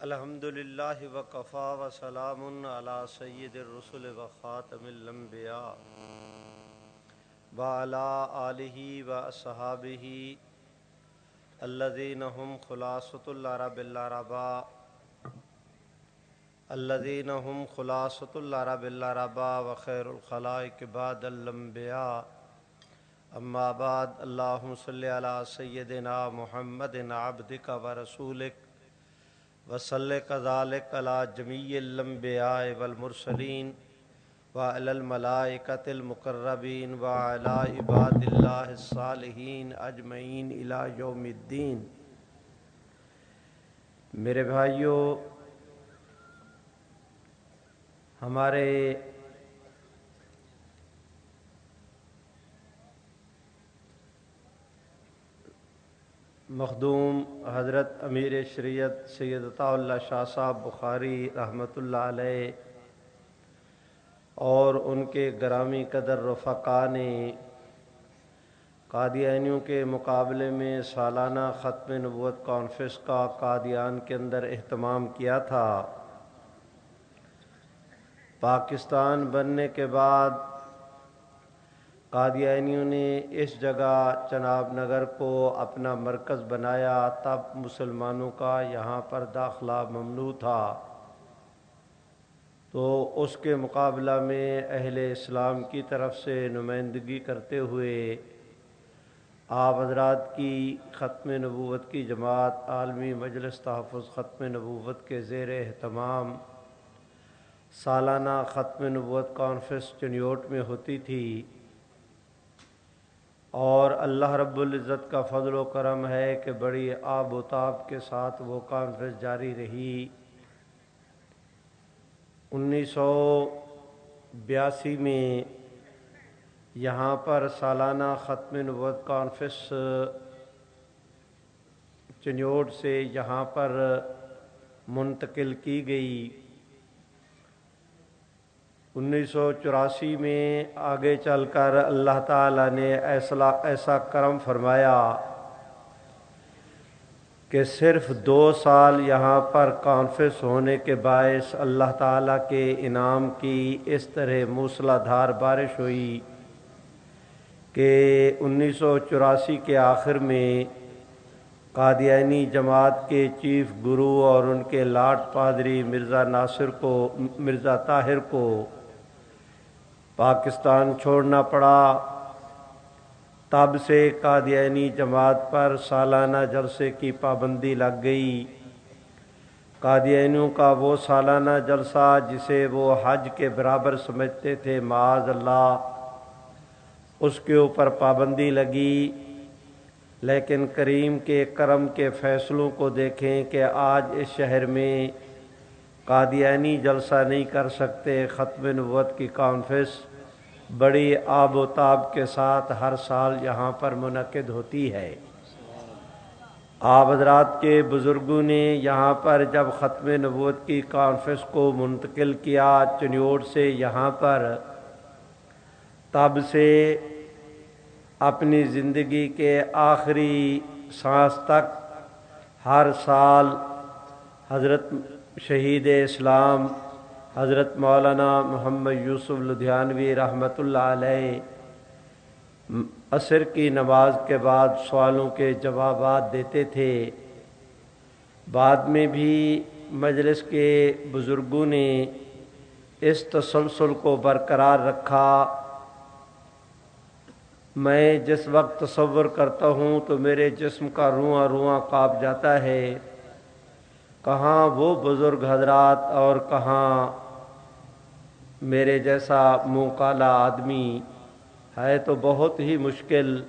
الحمد للہ وقفا وسلام علی سید الرسل و خاتم الانبیاء وعلا آلہ و اصحابہ الذین هم خلاصۃ العرب العربا الذین هم خلاصۃ العرب العربا وخیر الخلائق بعد الانبیاء اما بعد اللہم صلی علی سیدنا محمد عبدک و رسولک وصلی کذالک علی جمیع الانبیاء والمرسلین وعلی الملائکت المقربین وعلی عباد اللہ الصالحین اجمعین الى یوم الدین. میرے بھائیوں ہمارے مخدوم حضرت امیر شریعت سید اللہ شاہ صاحب بخاری رحمۃ اللہ علیہ اور ان کے گرامی قدر رفقا نے قادیانیوں کے مقابلے میں سالانہ ختم نبوت کانفرنس کا قادیان کے اندر اہتمام کیا تھا۔ پاکستان بننے کے بعد قادیانیوں نے اس جگہ چناب نگر کو اپنا مرکز بنایا، تب مسلمانوں کا یہاں پر داخلہ ممنوع تھا۔ تو اس کے مقابلہ میں اہل اسلام کی طرف سے نمائندگی کرتے ہوئے آپ حضرات کی ختم نبوت کی جماعت، عالمی مجلس تحفظ ختم نبوت کے زیر اہتمام سالانہ ختم نبوت کانفرنس چنیوٹ میں ہوتی تھی۔ اور اللہ رب العزت کا فضل و کرم ہے کہ بڑی آب و تاب کے ساتھ وہ کانفرنس جاری رہی۔ انیس سو بیاسی میں یہاں پر سالانہ ختم نبوت کانفرنس چنیوٹ سے یہاں پر منتقل کی گئی۔ انیس سو چوراسی میں آگے چل کر اللہ تعالیٰ نے ایسا ایسا کرم فرمایا کہ صرف دو سال یہاں پر کانفرنس ہونے کے باعث اللہ تعالیٰ کے انعام کی اس طرح موسلا دھار بارش ہوئی کہ انیس سو چوراسی کے آخر میں قادیانی جماعت کے چیف گرو اور ان کے لاٹ پادری مرزا ناصر کو مرزا طاہر کو پاکستان چھوڑنا پڑا۔ تب سے قادیانی جماعت پر سالانہ جلسے کی پابندی لگ گئی۔ قادیانیوں کا وہ سالانہ جلسہ جسے وہ حج کے برابر سمجھتے تھے، معاذ اللہ، اس کے اوپر پابندی لگی۔ لیکن کریم کے کرم کے فیصلوں کو دیکھیں کہ آج اس شہر میں قادیانی جلسہ نہیں کر سکتے، ختم نبوت کی کانفرنس۔ بڑی آب و تاب کے ساتھ ہر سال یہاں پر منعقد ہوتی ہے۔ آپ حضرات کے بزرگوں نے یہاں پر جب ختم نبوت کی کانفرنس کو منتقل کیا، چنیوٹ سے یہاں پر تب سے اپنی زندگی کے آخری سانس تک ہر سال حضرت شہید اسلام حضرت مولانا محمد یوسف لدھیانوی رحمۃ اللہ علیہ عصر کی نماز کے بعد سوالوں کے جوابات دیتے تھے۔ بعد میں بھی مجلس کے بزرگوں نے اس تسلسل کو برقرار رکھا۔ میں جس وقت تصور کرتا ہوں تو میرے جسم کا رواں رواں کاپ جاتا ہے۔ کہاں وہ بزرگ حضرات اور کہاں میرے جیسا منہ کالا آدمی ہے تو بہت ہی مشکل،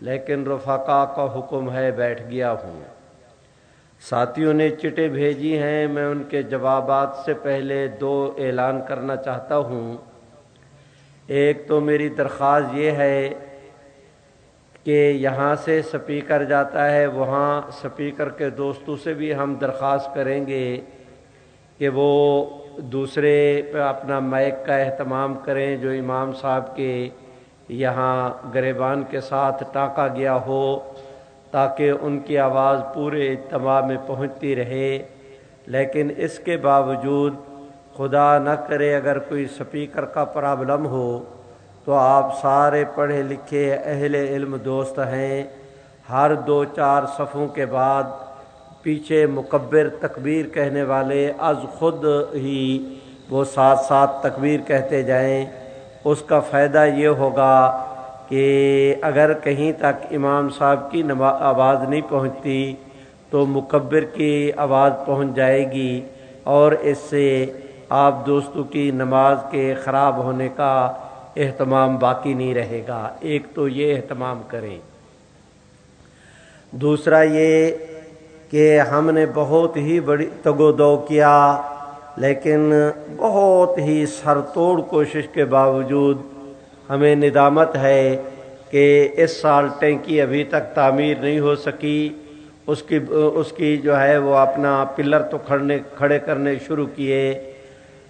لیکن رفقا کا حکم ہے بیٹھ گیا ہوں۔ ساتھیوں نے چٹے بھیجی ہیں، میں ان کے جوابات سے پہلے دو اعلان کرنا چاہتا ہوں۔ ایک تو میری درخواست یہ ہے کہ یہاں سے سپیکر جاتا ہے، وہاں سپیکر کے دوستوں سے بھی ہم درخواست کریں گے کہ وہ دوسرے پہ اپنا مائک کا اہتمام کریں جو امام صاحب کے یہاں گریبان کے ساتھ ٹانکا گیا ہو، تاکہ ان کی آواز پورے اجتماع میں پہنچتی رہے۔ لیکن اس کے باوجود خدا نہ کرے اگر کوئی سپیکر کا پرابلم ہو تو آپ سارے پڑھے لکھے اہل علم دوست ہیں۔ ہر دو چار صفوں کے بعد پیچھے مکبر تکبیر کہنے والے از خود ہی وہ ساتھ ساتھ تکبیر کہتے جائیں۔ اس کا فائدہ یہ ہوگا کہ اگر کہیں تک امام صاحب کی آواز نہیں پہنچتی تو مکبر کی آواز پہنچ جائے گی اور اس سے آپ دوستوں کی نماز کے خراب ہونے کا اہتمام باقی نہیں رہے گا۔ ایک تو یہ اہتمام کریں۔ دوسرا یہ کہ ہم نے بہت ہی بڑی تگو دو کیا، لیکن بہت ہی سر توڑ کوشش کے باوجود ہمیں ندامت ہے کہ اس سال ٹینکی ابھی تک تعمیر نہیں ہو سکی۔ اس کی اس کی جو ہے وہ اپنا پلر تو کھڑنے، کھڑے کرنے شروع کیے۔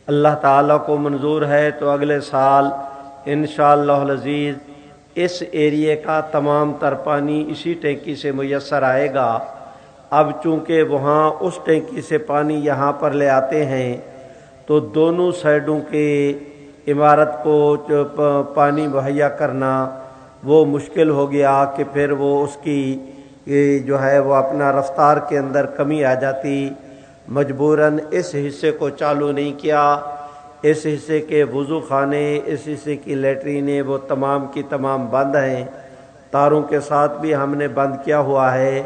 اللہ تعالیٰ کو منظور ہے تو اگلے سال انشاءاللہ اللہ اس ایریے کا تمام تر پانی اسی ٹینکی سے میسر آئے گا۔ اب چونکہ وہاں اس ٹینکی سے پانی یہاں پر لے آتے ہیں، تو دونوں سائڈوں کے عمارت کو پانی مہیا کرنا وہ مشکل ہو گیا کہ پھر وہ اس کی جو ہے وہ اپنا رفتار کے اندر کمی آ جاتی۔ مجبوراً اس حصے کو چالو نہیں کیا۔ اس حصے کے وضو خانے، اس حصے کی لیٹرینیں وہ تمام کی تمام بند ہیں۔ تاروں کے ساتھ بھی ہم نے بند کیا ہوا ہے۔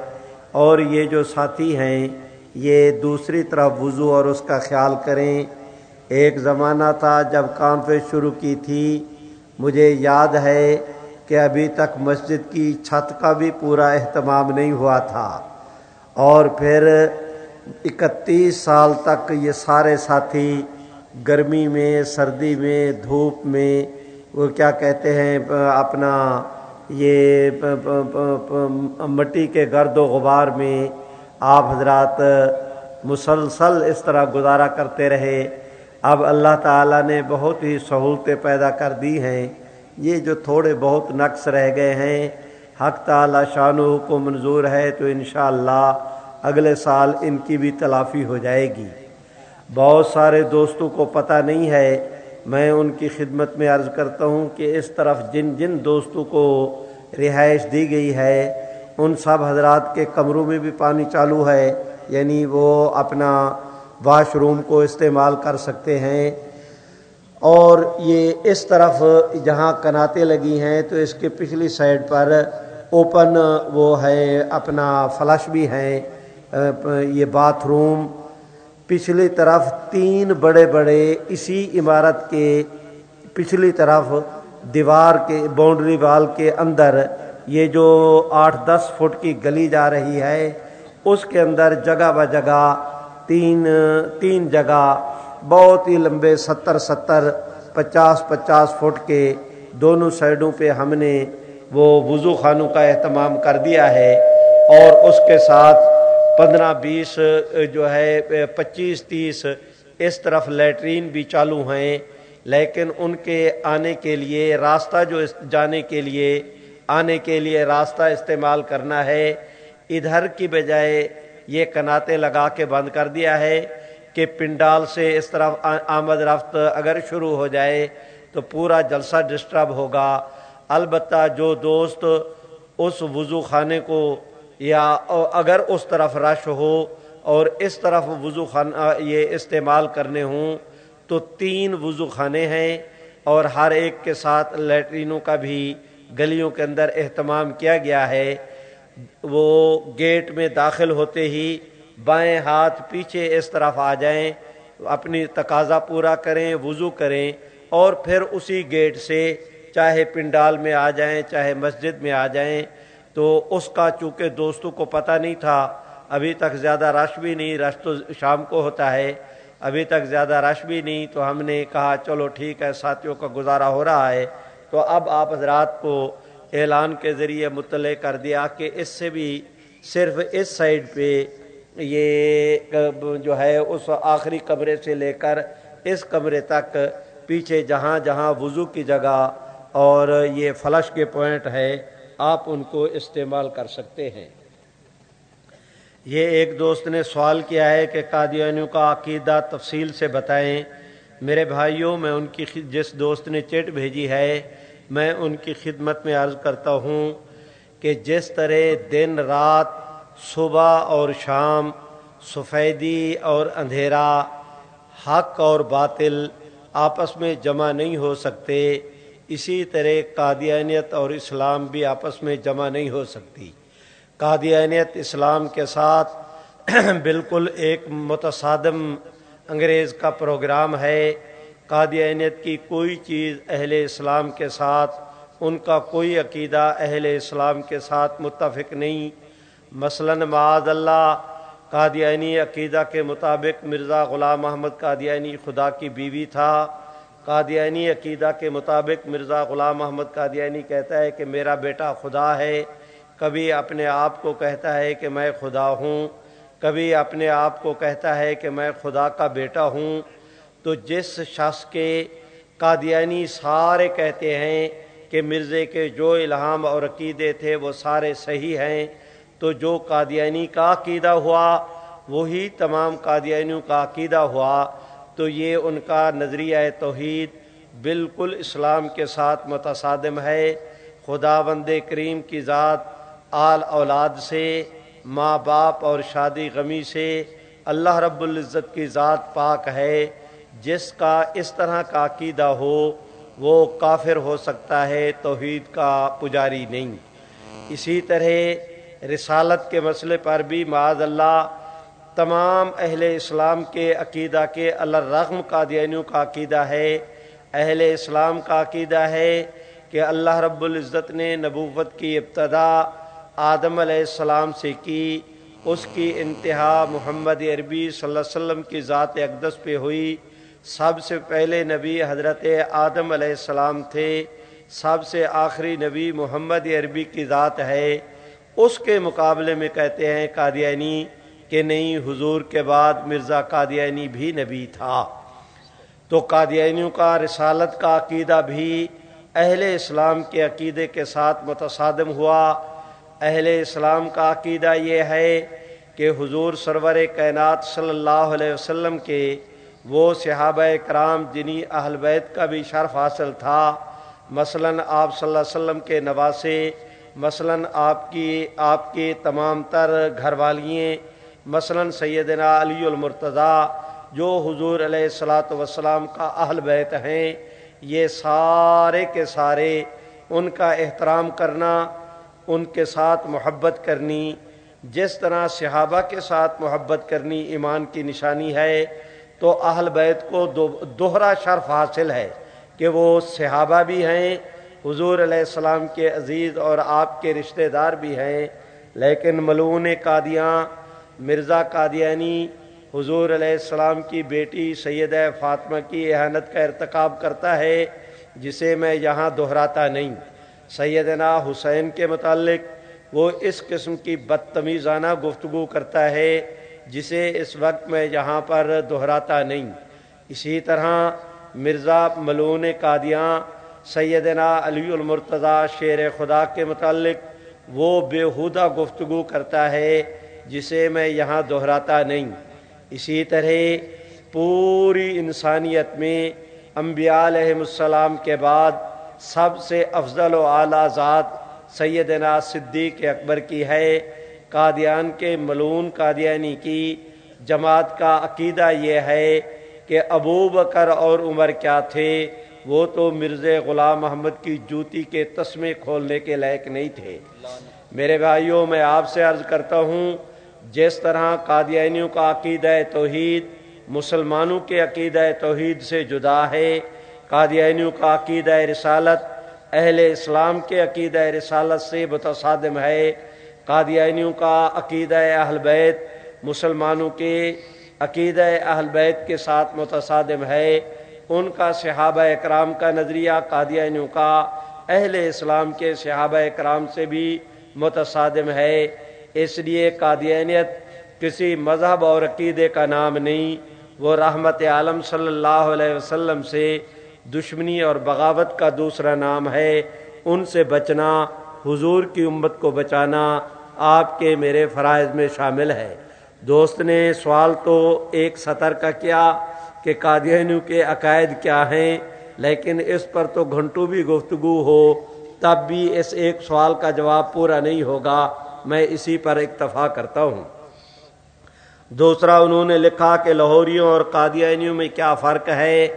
اور یہ جو ساتھی ہیں، یہ دوسری طرف وضو اور اس کا خیال کریں۔ ایک زمانہ تھا جب کانفرنس شروع کی تھی۔ مجھے یاد ہے کہ ابھی تک مسجد کی چھت کا بھی پورا اہتمام نہیں ہوا تھا۔ اور پھر اکتیس سال تک یہ سارے ساتھی گرمی میں، سردی میں، دھوپ میں، وہ کیا کہتے ہیں، اپنا یہ مٹی کے گرد و غبار میں آپ حضرات مسلسل اس طرح گزارا کرتے رہے۔ اب اللہ تعالیٰ نے بہت ہی سہولتیں پیدا کر دی ہیں۔ یہ جو تھوڑے بہت نقص رہ گئے ہیں، حق تعالیٰ شانو کو منظور ہے تو انشاءاللہ اگلے سال ان کی بھی تلافی ہو جائے گی۔ بہت سارے دوستوں کو پتہ نہیں ہے، میں ان کی خدمت میں عرض کرتا ہوں کہ اس طرف جن جن دوستوں کو رہائش دی گئی ہے، ان سب حضرات کے کمروں میں بھی پانی چالو ہے یعنی وہ اپنا واش روم کو استعمال کر سکتے ہیں۔ اور یہ اس طرف جہاں کناتے لگی ہیں، تو اس کے پچھلی سائڈ پر اوپن وہ ہے، اپنا فلش بھی ہیں، یہ باتھ روم۔ پچھلی طرف تین بڑے بڑے اسی عمارت کے پچھلی طرف دیوار کے باؤنڈری وال کے اندر یہ جو آٹھ دس فٹ کی گلی جا رہی ہے، اس کے اندر جگہ ب جگہ تین تین جگہ بہت ہی لمبے ستر ستر، پچاس پچاس فٹ کے دونوں سائڈوں پہ ہم نے وہ وضو خانوں کا اہتمام کر دیا ہے اور اس کے ساتھ پندرہ، بیس، جو ہے، پچیس، تیس، اس طرف لیٹرین بھی چالو ہیں، لیکن ان کے آنے کے لیے، راستہ جو جانے کے لیے، آنے کے لیے راستہ استعمال کرنا ہے۔ ادھر کی بجائے یہ کناتے لگا کے بند کر دیا ہے کہ پنڈال سے اس طرف آمد رفت اگر شروع ہو جائے تو پورا جلسہ ڈسٹرب ہوگا۔ البتہ جو دوست اس وضو خانے کو یا اگر اس طرف رش ہو اور اس طرف وضو خان یہ استعمال کرنے ہوں، تو تین وضو خانے ہیں اور ہر ایک کے ساتھ لیٹرینوں کا بھی گلیوں کے اندر اہتمام کیا گیا ہے۔ وہ گیٹ میں داخل ہوتے ہی بائیں ہاتھ پیچھے اس طرف آ جائیں، اپنی تقاضا پورا کریں، وضو کریں اور پھر اسی گیٹ سے چاہے پنڈال میں آ جائیں، چاہے مسجد میں آ جائیں تو اس کا چونکہ دوستوں کو پتہ نہیں تھا، ابھی تک زیادہ رش بھی نہیں، رش تو شام کو ہوتا ہے، ابھی تک زیادہ رش بھی نہیں، تو ہم نے کہا چلو ٹھیک ہے، ساتھیوں کا گزارا ہو رہا ہے۔ تو اب آپ حضرات کو اعلان کے ذریعے مطلع کر دیا کہ اس سے بھی صرف اس سائڈ پہ یہ جو ہے، اس آخری کمرے سے لے کر اس کمرے تک پیچھے جہاں جہاں وضو کی جگہ اور یہ فلش کے پوائنٹ ہے آپ ان کو استعمال کر سکتے ہیں۔ یہ ایک دوست نے سوال کیا ہے کہ قادیانیوں کا عقیدہ تفصیل سے بتائیں۔ میرے بھائیوں، میں ان کی جس دوست نے چٹ بھیجی ہے، میں ان کی خدمت میں عرض کرتا ہوں کہ جس طرح دن رات صبح اور شام سفیدی اور اندھیرا، حق اور باطل آپس میں جمع نہیں ہو سکتے اسی طرح قادیانیت اور اسلام بھی آپس میں جمع نہیں ہو سکتی۔ قادیانیت اسلام کے ساتھ بالکل ایک متصادم انگریز کا پروگرام ہے۔ قادیانیت کی کوئی چیز اہل اسلام کے ساتھ، ان کا کوئی عقیدہ اہل اسلام کے ساتھ متفق نہیں۔ مثلا معاذ اللہ قادیانی عقیدہ کے مطابق مرزا غلام محمد قادیانی خدا کی بیوی تھا۔ قادیانی عقیدہ کے مطابق مرزا غلام محمد قادیانی کہتا ہے کہ میرا بیٹا خدا ہے، کبھی اپنے آپ کو کہتا ہے کہ میں خدا ہوں، کبھی اپنے آپ کو کہتا ہے کہ میں خدا کا بیٹا ہوں۔ تو جس شخص کے قادیانی سارے کہتے ہیں کہ مرزے کے جو الہام اور عقیدے تھے وہ سارے صحیح ہیں، تو جو قادیانی کا عقیدہ ہوا، وہی تمام قادیانیوں کا عقیدہ ہوا۔ تو یہ ان کا نظریہ توحید بالکل اسلام کے ساتھ متصادم ہے۔ خدا بند کریم کی ذات آل اولاد سے، ماں باپ اور شادی غمی سے اللہ رب العزت کی ذات پاک ہے۔ جس کا اس طرح کا عقیدہ ہو، وہ کافر ہو سکتا ہے، توحید کا پجاری نہیں۔ اسی طرح رسالت کے مسئلے پر بھی معاذ اللہ تمام اہل اسلام کے عقیدہ کے الرغم قادیانیوں کا عقیدہ ہے۔ اہل اسلام کا عقیدہ ہے کہ اللہ رب العزت نے نبوت کی ابتدا آدم علیہ السلام سے کی۔ اس کی انتہا محمد عربی صلی اللہ علیہ وسلم کی ذات اقدس پہ ہوئی۔ سب سے پہلے نبی حضرت آدم علیہ السلام تھے۔ سب سے آخری نبی محمد عربی کی ذات ہے۔ اس کے مقابلے میں کہتے ہیں قادیانی۔ کہ نہیں، حضور کے بعد مرزا قادیانی بھی نبی تھا۔ تو قادیانیوں کا رسالت کا عقیدہ بھی اہل اسلام کے عقیدے کے ساتھ متصادم ہوا۔ اہل اسلام کا عقیدہ یہ ہے کہ حضور سرور کائنات صلی اللہ علیہ وسلم کے وہ صحابہ کرام جنہیں اہل بیت کا بھی شرف حاصل تھا۔ مثلا آپ صلی اللہ علیہ وسلم کے نواسے، مثلا آپ کی، آپ کے تمام تر گھر والیے مثلا سیدنا علی المرتضیٰ، جو حضور علیہ السلاۃ وسلام کا اہل بیت ہیں، یہ سارے کے سارے ان کا احترام کرنا، ان کے ساتھ محبت کرنی، جس طرح صحابہ کے ساتھ محبت کرنی ایمان کی نشانی ہے، تو اہل بیت کو دوہرا شرف حاصل ہے کہ وہ صحابہ بھی ہیں، حضور علیہ السلام کے عزیز اور آپ کے رشتہ دار بھی ہیں، لیکن ملون قادیاں مرزا قادیانی حضور علیہ السلام کی بیٹی سید فاطمہ کی احانت کا ارتکاب کرتا ہے، جسے میں یہاں دہراتا نہیں۔ سیدنا حسین کے متعلق وہ اس قسم کی بدتمیزانہ گفتگو کرتا ہے، جسے اس وقت میں یہاں پر دہراتا نہیں۔ اسی طرح مرزا ملون قادیاں سیدنا علی المرتضی شیر خدا کے متعلق وہ بےحودہ گفتگو کرتا ہے۔ جسے میں یہاں دہراتا نہیں۔ اسی طرح پوری انسانیت میں انبیاء علیہ السلام کے بعد سب سے افضل و اعلیٰ ذات سیدنا صدیق اکبر کی ہے۔ قادیان کے ملون قادیانی کی جماعت کا عقیدہ یہ ہے کہ ابو بکر اور عمر کیا تھے؟ وہ تو مرز غلام محمد کی جوتی کے تسمے کھولنے کے لائق نہیں تھے۔ میرے بھائیوں، میں آپ سے عرض کرتا ہوں جس طرح قادیانیوں کا عقیدہ توحید، مسلمانوں کے عقیدہ توحید سے جدا ہے، قادیانیوں کا عقیدہ رسالت، اہل اسلام کے عقیدہ رسالت سے متصادم ہے، قادیانیوں کا عقیدہ اہل بیت، مسلمانوں کے عقیدہ اہل بیت کے ساتھ متصادم ہے، ان کا صحابہ اکرام کا نظریہ قادیانیوں کا، اہل اسلام کے صحابہ اکرام سے بھی متصادم ہے۔ اس لیے قادیانیت کسی مذہب اور عقیدے کا نام نہیں، وہ رحمت عالم صلی اللہ علیہ وسلم سے دشمنی اور بغاوت کا دوسرا نام ہے، ان سے بچنا، حضور کی امت کو بچانا آپ کے میرے فرائض میں شامل ہے۔ دوست نے سوال تو ایک سطر کا کیا کہ قادیانیوں کے عقائد کیا ہیں، لیکن اس پر تو گھنٹوں بھی گفتگو ہو، تب بھی اس ایک سوال کا جواب پورا نہیں ہوگا۔ میں اسی پر اکتفا کرتا ہوں۔ دوسرا، انہوں نے لکھا کہ لاہوریوں اور قادیانیوں میں کیا فرق ہے؟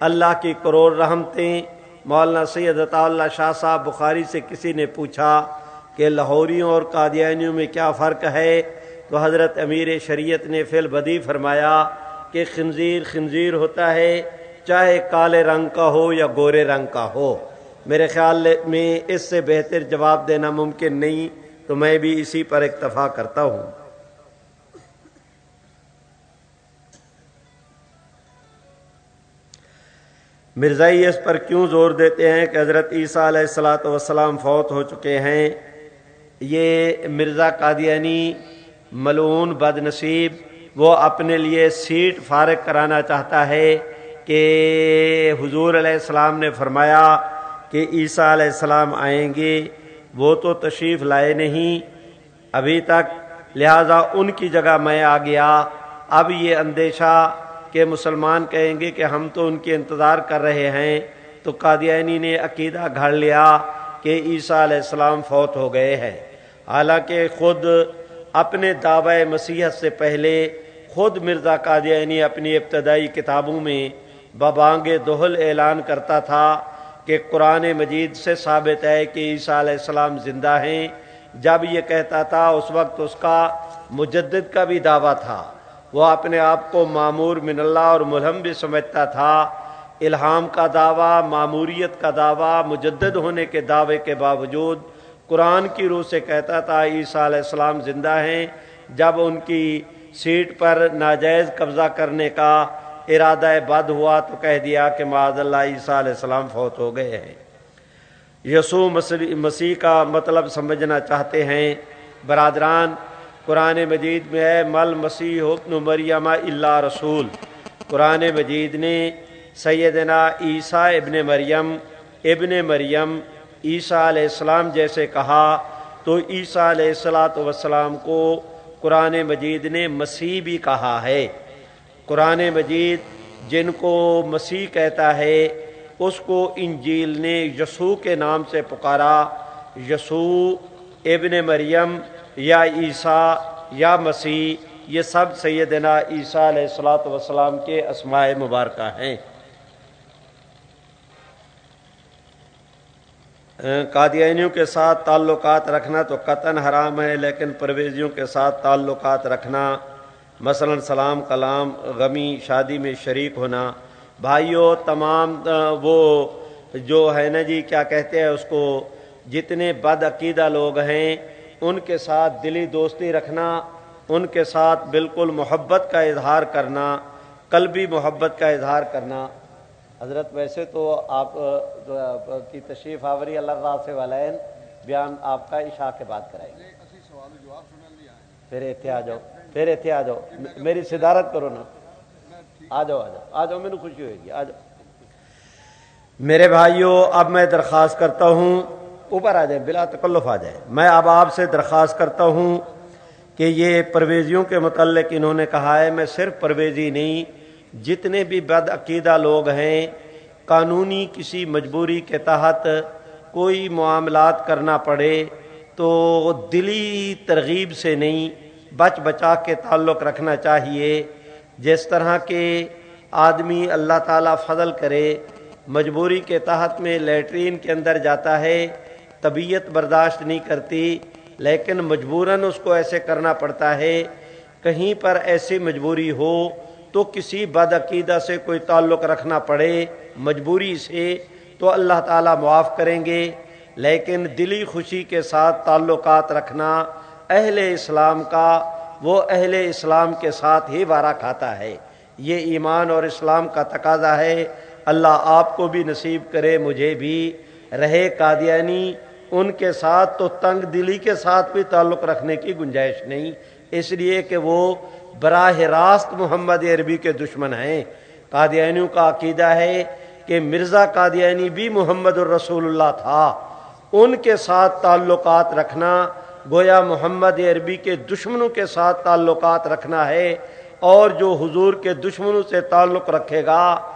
اللہ کی کروڑ رحمتیں۔ مولانا سید اللہ شاہ صاحب بخاری سے کسی نے پوچھا کہ لاہوریوں اور قادیانیوں میں کیا فرق ہے؟ تو حضرت امیر شریعت نے فی البدی فرمایا کہ خنزیر خنزیر ہوتا ہے، چاہے کالے رنگ کا ہو یا گورے رنگ کا ہو۔ میرے خیال میں اس سے بہتر جواب دینا ممکن نہیں۔ تو میں بھی اسی پر اکتفا کرتا ہوں۔ مرزائی اس پر کیوں زور دیتے ہیں کہ حضرت عیسیٰ علیہ السلاۃ وسلام فوت ہو چکے ہیں؟ یہ مرزا قادیانی ملعون بد نصیب، وہ اپنے لیے سیٹ فارغ کرانا چاہتا ہے کہ حضور علیہ السلام نے فرمایا کہ عیسیٰ علیہ السلام آئیں گے۔ وہ تو تشریف لائے نہیں۔ ابھی تک، لہذا ان کی جگہ میں آ گیا۔ اب یہ اندیشہ کہ مسلمان کہیں گے کہ ہم تو ان کے انتظار کر رہے ہیں۔ تو قادیانی نے عقیدہ گھڑ لیا کہ عیسیٰ علیہ السلام فوت ہو گئے ہیں۔ حالانکہ خود اپنے دعوی مسیحت سے پہلے خود مرزا قادیانی اپنی ابتدائی کتابوں میں ببانگ دہل اعلان کرتا تھا۔ کہ قرآن مجید سے ثابت ہے کہ عیسیٰ علیہ السلام زندہ ہیں۔ جب یہ کہتا تھا، اس وقت اس کا مجدد کا بھی دعویٰ تھا۔ وہ اپنے آپ کو معمور من اللہ اور ملہم بھی سمجھتا تھا۔ الہام کا دعویٰ معموریت کا دعویٰ، مجدد ہونے کے دعوے کے باوجود قرآن کی روح سے کہتا تھا، عیسیٰ علیہ السلام زندہ ہیں۔ جب ان کی سیٹ پر ناجائز قبضہ کرنے کا ارادہ بد ہوا تو کہہ دیا کہ معذ اللہ عیسیٰ علیہ السلام فوت ہو گئے ہیں۔ یسوع مسیح کا مطلب سمجھنا چاہتے ہیں۔ برادران، قرآن مجید میں ہے، مل مسیح حکن مریم اللہ رسول۔ قرآن مجید نے سیدنا عیسیٰ ابن مریم ابن مریم عیسیٰ علیہ السلام جیسے کہا تو عیسیٰ علیہ السلاۃ وسلام کو قرآن مجید نے مسیح بھی کہا ہے۔ قرآن مجید جن کو مسیح کہتا ہے، اس کو انجیل نے یسوع کے نام سے پکارا۔ یسوع ابن مریم یا عیسیٰ یا مسیح، یہ سب سیدنا عیسیٰ علیہ السلاۃ وسلام کے اسماء مبارکہ ہیں۔ قادیانیوں کے ساتھ تعلقات رکھنا تو قطن حرام ہے، لیکن پرویزیوں کے ساتھ تعلقات رکھنا مثلا سلام کلام غمی شادی میں شریک ہونا بھائیوں تمام وہ جو ہے نا جی کیا کہتے ہیں اس کو جتنے بد عقیدہ لوگ ہیں ان کے ساتھ دلی دوستی رکھنا ان کے ساتھ بالکل محبت کا اظہار کرنا قلبی محبت کا اظہار کرنا۔ حضرت ویسے تو آپ کی تشریف آوری اللہ سے والین بیان آپ کا عشاء کے بعد کرائیں گے۔ پھر آ جاؤ۔ پھر اتنے آ جاؤ۔ میری صدارت کرو نا۔ آ جاؤ آ جاؤ۔ آ جاؤ میرے خوشی ہوئے گی۔ آ جاؤ۔ میرے بھائیوں اب میں درخواست کرتا ہوں، اوپر آ جائیں، بلا تکلف آ جائے میں اب آپ سے درخواست کرتا ہوں کہ یہ پرویزیوں کے متعلق انہوں نے کہا ہے، میں صرف پرویزی نہیں، جتنے بھی بد عقیدہ لوگ ہیں، قانونی کسی مجبوری کے تحت کوئی معاملات کرنا پڑے تو دلی ترغیب سے نہیں بچ بچا کے تعلق رکھنا چاہیے۔ جس طرح کے آدمی اللہ تعالیٰ فضل کرے، مجبوری کے تحت میں لیٹرین کے اندر جاتا ہے، طبیعت برداشت نہیں کرتی، لیکن مجبوراً اس کو ایسے کرنا پڑتا ہے۔ کہیں پر ایسی مجبوری ہو تو کسی بد عقیدہ سے کوئی تعلق رکھنا پڑے، مجبوری سے تو اللہ تعالیٰ معاف کریں گے۔ لیکن دلی خوشی کے ساتھ تعلقات رکھنا اہل اسلام کا وہ اہل اسلام کے ساتھ ہی وارہ کھاتا ہے۔ یہ ایمان اور اسلام کا تقاضا ہے۔ اللہ آپ کو بھی نصیب کرے، مجھے بھی۔ رہے قادیانی، ان کے ساتھ تو تنگ دلی کے ساتھ بھی تعلق رکھنے کی گنجائش نہیں۔ اس لیے کہ وہ براہ راست محمد عربی کے دشمن ہیں۔ قادیانیوں کا عقیدہ ہے کہ مرزا قادیانی بھی محمد الرسول اللہ تھا۔ ان کے ساتھ تعلقات رکھنا گویا محمد عربی کے دشمنوں کے ساتھ تعلقات رکھنا ہے اور جو حضور کے دشمنوں سے تعلق رکھے گا،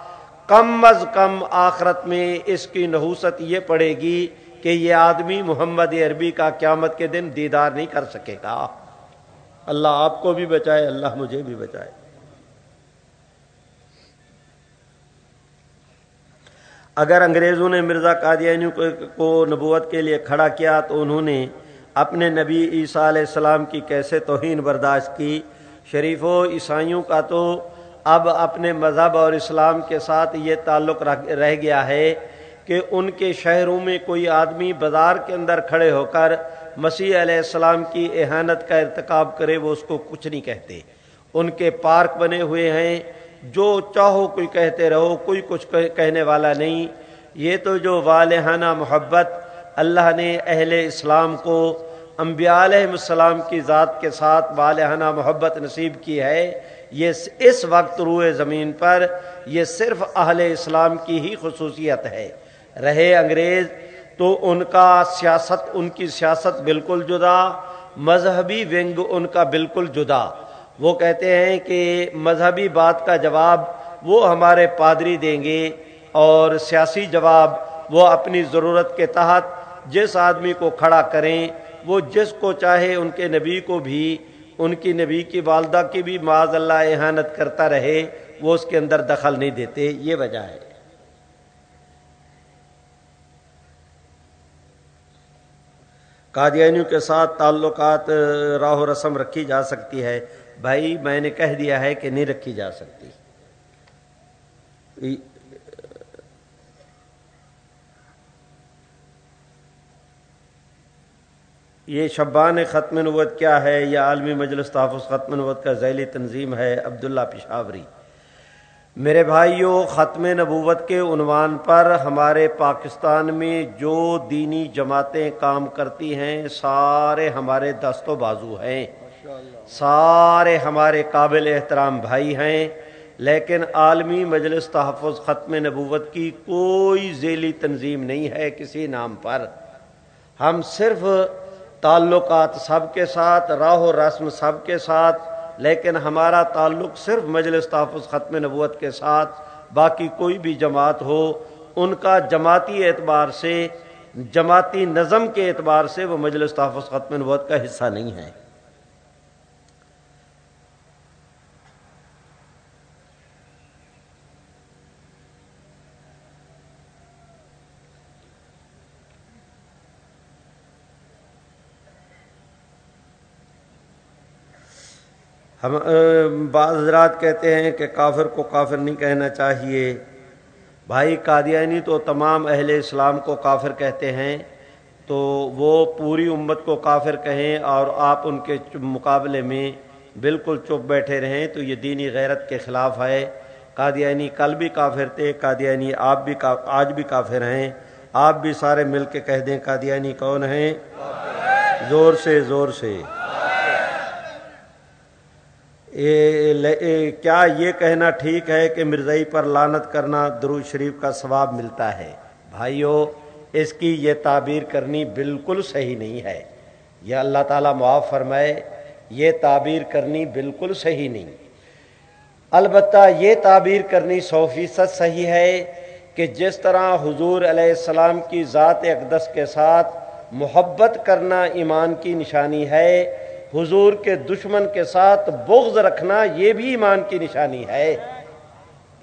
کم از کم آخرت میں اس کی نحوست یہ پڑے گی کہ یہ آدمی محمد عربی کا قیامت کے دن دیدار نہیں کر سکے گا۔ اللہ آپ کو بھی بچائے، اللہ مجھے بھی بچائے۔ اگر انگریزوں نے مرزا قادیانی کو نبوت کے لیے کھڑا کیا تو انہوں نے اپنے نبی عیسیٰ علیہ السلام کی کیسے توہین برداشت کی؟ شریف و عیسائیوں کا تو اب اپنے مذہب اور اسلام کے ساتھ یہ تعلق رہ گیا ہے کہ ان کے شہروں میں کوئی آدمی بازار کے اندر کھڑے ہو کر مسیح علیہ السلام کی احانت کا ارتکاب کرے، وہ اس کو کچھ نہیں کہتے۔ ان کے پارک بنے ہوئے ہیں۔ جو چاہو کوئی کہتے رہو، کوئی کچھ کہنے والا نہیں۔ یہ تو جو والہانہ محبت اللہ نے اہل اسلام کو انبیاء علیہ السلام کی ذات کے ساتھ والہانہ محبت نصیب کی ہے، یہ اس وقت روئے زمین پر یہ صرف اہل اسلام کی ہی خصوصیت ہے۔ رہے انگریز، تو ان کا سیاست ان کی سیاست بالکل جدا، مذہبی ونگ ان کا بالکل جدا۔ وہ کہتے ہیں کہ مذہبی بات کا جواب وہ ہمارے پادری دیں گے اور سیاسی جواب وہ اپنی ضرورت کے تحت جس آدمی کو کھڑا کریں، وہ جس کو چاہے ان کے نبی کو بھی، ان کی نبی کی والدہ کی بھی معاذ اللہ احانت کرتا رہے، وہ اس کے اندر دخل نہیں دیتے، یہ وجہ ہے۔ قادیانیوں کے ساتھ تعلقات، راہ و رسم رکھی جا سکتی ہے۔ بھائی، میں نے کہہ دیا ہے کہ نہیں رکھی جا سکتی۔ یہ شبان ختم نوت کیا ہے؟ یہ عالمی مجلس تحفظ ختم نوت کا ذیلی تنظیم ہے، عبداللہ پشاوری۔ میرے بھائیوں ختم نبوت کے عنوان پر ہمارے پاکستان میں جو دینی جماعتیں کام کرتی ہیں، سارے ہمارے دست و بازو ہیں۔ سارے ہمارے قابل احترام بھائی ہیں۔ لیکن عالمی مجلس تحفظ ختم نبوت کی کوئی ذیلی تنظیم نہیں ہے کسی نام پر۔ ہم صرف تعلقات سب کے ساتھ، راہ و رسم سب کے ساتھ، لیکن ہمارا تعلق صرف مجلس تحفظ ختم نبوت کے ساتھ، باقی کوئی بھی جماعت ہو، ان کا جماعتی اعتبار سے، جماعتی نظم کے اعتبار سے وہ مجلس تحفظ ختم نبوت کا حصہ نہیں ہے۔ ہم بعض حضرات کہتے ہیں کہ کافر کو کافر نہیں کہنا چاہیے۔ بھائی قادیانی تو تمام اہل اسلام کو کافر کہتے ہیں، تو وہ پوری امت کو کافر کہیں اور آپ ان کے مقابلے میں بالکل چپ بیٹھے رہیں تو یہ دینی غیرت کے خلاف ہے۔ قادیانی کل بھی کافر تھے، قادیانی آپ بھی آج بھی کافر ہیں۔ آپ بھی سارے مل کے کہہ دیں قادیانی کون ہیں؟ زور سے زور سے۔ کیا یہ کہنا ٹھیک ہے کہ مرزائی پر لانت کرنا درو شریف کا ثواب ملتا ہے؟ بھائیو، اس کی یہ تعبیر کرنی بالکل صحیح نہیں ہے۔ یہ اللہ تعالیٰ معاف فرمائے، یہ تعبیر کرنی بالکل صحیح نہیں۔ البتہ یہ تعبیر کرنی سو فیصد صحیح ہے کہ جس طرح حضور علیہ السلام کی ذات اقدس کے ساتھ محبت کرنا ایمان کی نشانی ہے حضور کے دشمن کے ساتھ بغض رکھنا یہ بھی ایمان کی نشانی ہے۔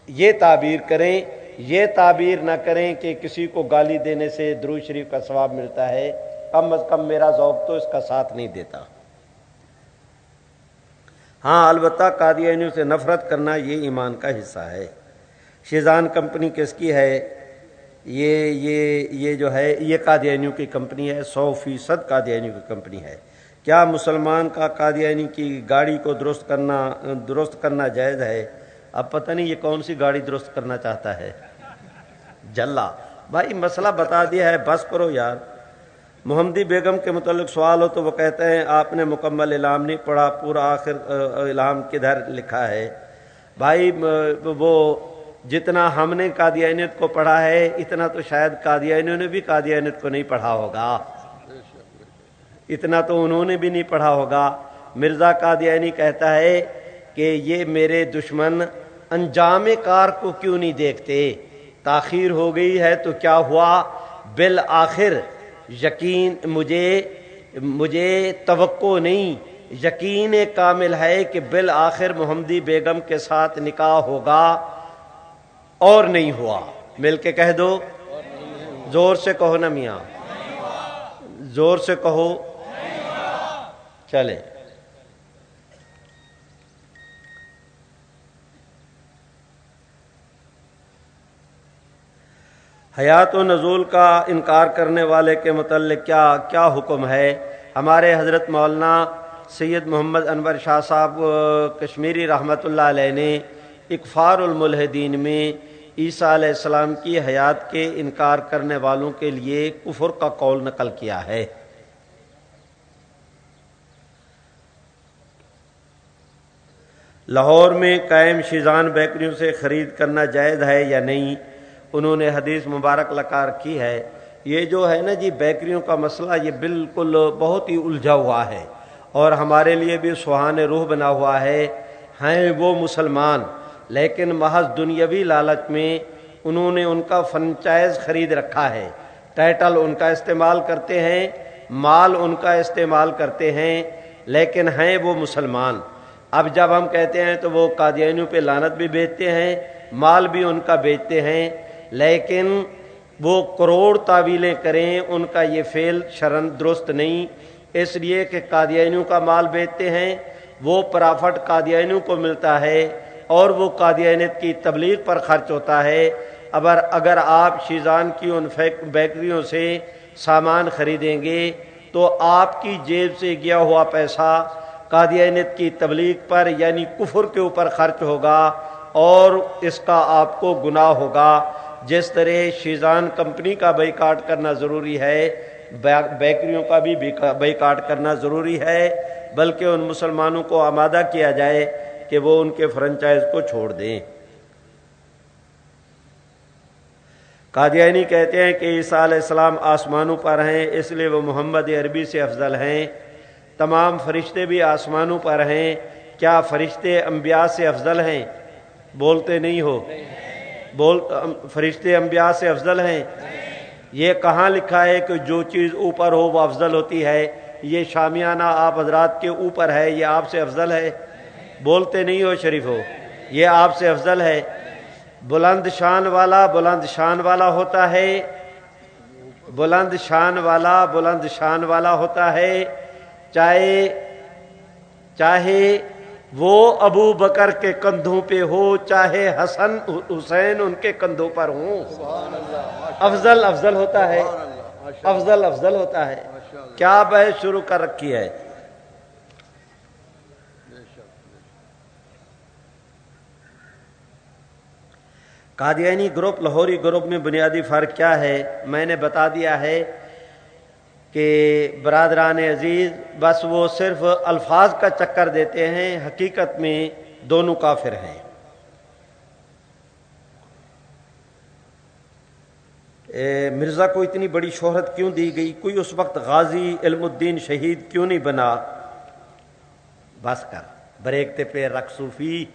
یہ تعبیر کریں، یہ تعبیر نہ کریں کہ کسی کو گالی دینے سے درو شریف کا ثواب ملتا ہے۔ کم از کم میرا ذوق تو اس کا ساتھ نہیں دیتا۔ ہاں البتہ قادیانیوں سے نفرت کرنا یہ ایمان کا حصہ ہے۔ شیزان کمپنی کس کی ہے؟ یہ یہ یہ جو ہے، یہ قادیانیوں کی کمپنی ہے، سو فیصد قادیانیوں کی کمپنی ہے۔ کیا مسلمان کا قادیانی یعنی کی گاڑی کو درست کرنا درست کرنا جائز ہے؟ اب پتہ نہیں یہ کون سی گاڑی درست کرنا چاہتا ہے۔ جلا۔ بھائی مسئلہ بتا دیا ہے، بس کرو یار۔ محمدی بیگم کے متعلق سوال ہو تو وہ کہتے ہیں، آپ نے مکمل اعلام نہیں پڑھا، پورا آخر اعلام کدھر لکھا ہے؟ بھائی وہ جتنا ہم نے قادیانیت کو پڑھا ہے، اتنا تو شاید قادیانیوں نے بھی قادیانیت کو نہیں پڑھا ہوگا۔ اتنا تو انہوں نے بھی نہیں پڑھا ہوگا۔ مرزا قادیانی کہتا ہے کہ یہ میرے دشمن انجام کار کو کیوں نہیں دیکھتے؟ تاخیر ہو گئی ہے تو کیا ہوا؟ بالآخر یقین مجھے مجھے توقع نہیں، یقین کامل ہے کہ بالآخر محمدی بیگم کے ساتھ نکاح ہوگا اور نہیں ہوا۔ مل کے کہہ دو۔ زور سے کہو نا میاں۔ زور سے کہو۔ چلے۔ حیات و نزول کا انکار کرنے والے کے متعلق کیا کیا حکم ہے؟ ہمارے حضرت مولانا سید محمد انور شاہ صاحب کشمیری رحمۃ اللہ علیہ نے اقفار الملحدین میں عیسیٰ علیہ السلام کی حیات کے انکار کرنے والوں کے لیے کفر کا قول نقل کیا ہے۔ لاہور میں قائم شیزان بیکریوں سے خرید کرنا جائز ہے یا نہیں؟ انہوں نے حدیث مبارک لکار کی ہے۔ یہ جو ہے نا جی بیکریوں کا مسئلہ، یہ بالکل بہت ہی الجھا ہوا ہے اور ہمارے لیے بھی سہان روح بنا ہوا ہے۔ ہیں وہ مسلمان، لیکن محض دنیاوی لالچ میں انہوں نے ان کا فرنچائز خرید رکھا ہے۔ ٹائٹل ان کا استعمال کرتے ہیں، مال ان کا استعمال کرتے ہیں، لیکن ہیں وہ مسلمان۔ اب جب ہم کہتے ہیں تو وہ قادیانیوں پہ لانت بھی بیچتے ہیں، مال بھی ان کا بیچتے ہیں، لیکن وہ کروڑ تعویلیں کریں، ان کا یہ فیل شرن درست نہیں۔ اس لیے کہ قادیانیوں کا مال بیچتے ہیں، وہ پرافٹ قادیانیوں کو ملتا ہے اور وہ قادیانیت کی تبلیغ پر خرچ ہوتا ہے۔ اگر اگر آپ شیزان کی ان بیکریوں سے سامان خریدیں گے تو آپ کی جیب سے گیا ہوا پیسہ قادیانیت کی تبلیغ پر یعنی کفر کے اوپر خرچ ہوگا اور اس کا آپ کو گناہ ہوگا۔ جس طرح شیزان کمپنی کا بائی کاٹ کرنا ضروری ہے بیکریوں کا بھی بائی کاٹ کرنا ضروری ہے، بلکہ ان مسلمانوں کو آمادہ کیا جائے کہ وہ ان کے فرنچائز کو چھوڑ دیں۔ قادیانی کہتے ہیں کہ عیسیٰ علیہ السلام آسمانوں پر ہیں، اس لیے وہ محمد عربی سے افضل ہیں۔ تمام فرشتے بھی آسمانوں پر ہیں۔ کیا فرشتے انبیاء سے افضل ہیں؟ بولتے نہیں ہو۔ بول فرشتے انبیاء سے افضل ہیں۔ یہ کہاں لکھا ہے کہ جو چیز اوپر ہو وہ افضل ہوتی ہے؟ یہ شامیانہ آپ حضرات کے اوپر ہے، یہ آپ سے افضل ہے؟ بولتے نہیں ہو شریف ہو۔ یہ آپ سے افضل ہے۔ بلند شان والا بلند شان والا ہوتا ہے۔ بلند شان والا بلند شان والا ہوتا ہے۔ چاہے چاہے وہ ابو بکر کے کندھوں پہ ہو، چاہے حسن، حسین ان کے کندھوں پر ہوں۔ افضل افضل ہوتا ہے۔ افضل افضل ہوتا ہے۔ کیا بحث شروع کر رکھی ہے؟ قادیانی گروپ، لاہوری گروپ میں بنیادی فرق کیا ہے؟ میں نے بتا دیا ہے کہ برادران عزیز، بس وہ صرف الفاظ کا چکر دیتے ہیں، حقیقت میں دونوں کافر ہیں۔ مرزا کو اتنی بڑی شہرت کیوں دی گئی؟ کوئی اس وقت غازی علم الدین شہید کیوں نہیں بنا؟ بس کر بریکتے پہ رقصوفی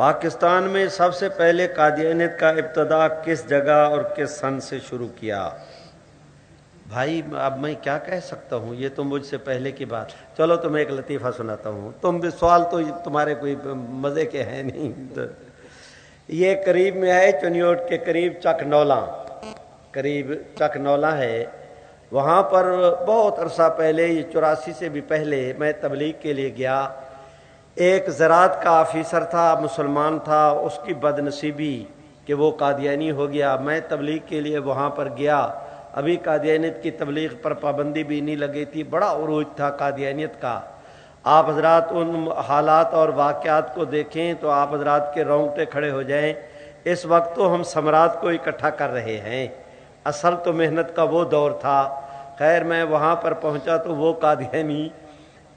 پاکستان میں سب سے پہلے قادیانیت کا ابتدا کس جگہ اور کس سن سے شروع کیا؟ بھائی، اب میں کیا کہہ سکتا ہوں؟ یہ تو مجھ سے پہلے کی بات۔ چلو تم ایک لطیفہ سناتا ہوں۔ تم بھی سوال تو تمہارے کوئی مزے کے ہیں نہیں۔ یہ قریب میں ہے چنیوٹ کے قریب چک نولا۔ قریب چک نولا ہے۔ وہاں پر بہت عرصہ پہلے، یہ چوراسی سے بھی پہلے میں تبلیغ کے لیے گیا۔ ایک زراعت کا آفیسر تھا، مسلمان تھا، اس کی بد نصیبی کہ وہ قادیانی ہو گیا۔ میں تبلیغ کے لیے وہاں پر گیا۔ ابھی قادیانیت کی تبلیغ پر پابندی بھی نہیں لگی تھی۔ بڑا عروج تھا قادیانیت کا۔ آپ حضرات ان حالات اور واقعات کو دیکھیں تو آپ حضرات کے رونگٹے کھڑے ہو جائیں۔ اس وقت تو ہم سمراٹ کو اکٹھا کر رہے ہیں۔ اصل تو محنت کا وہ دور تھا۔ خیر، میں وہاں پر پہنچا تو وہ قادیانی،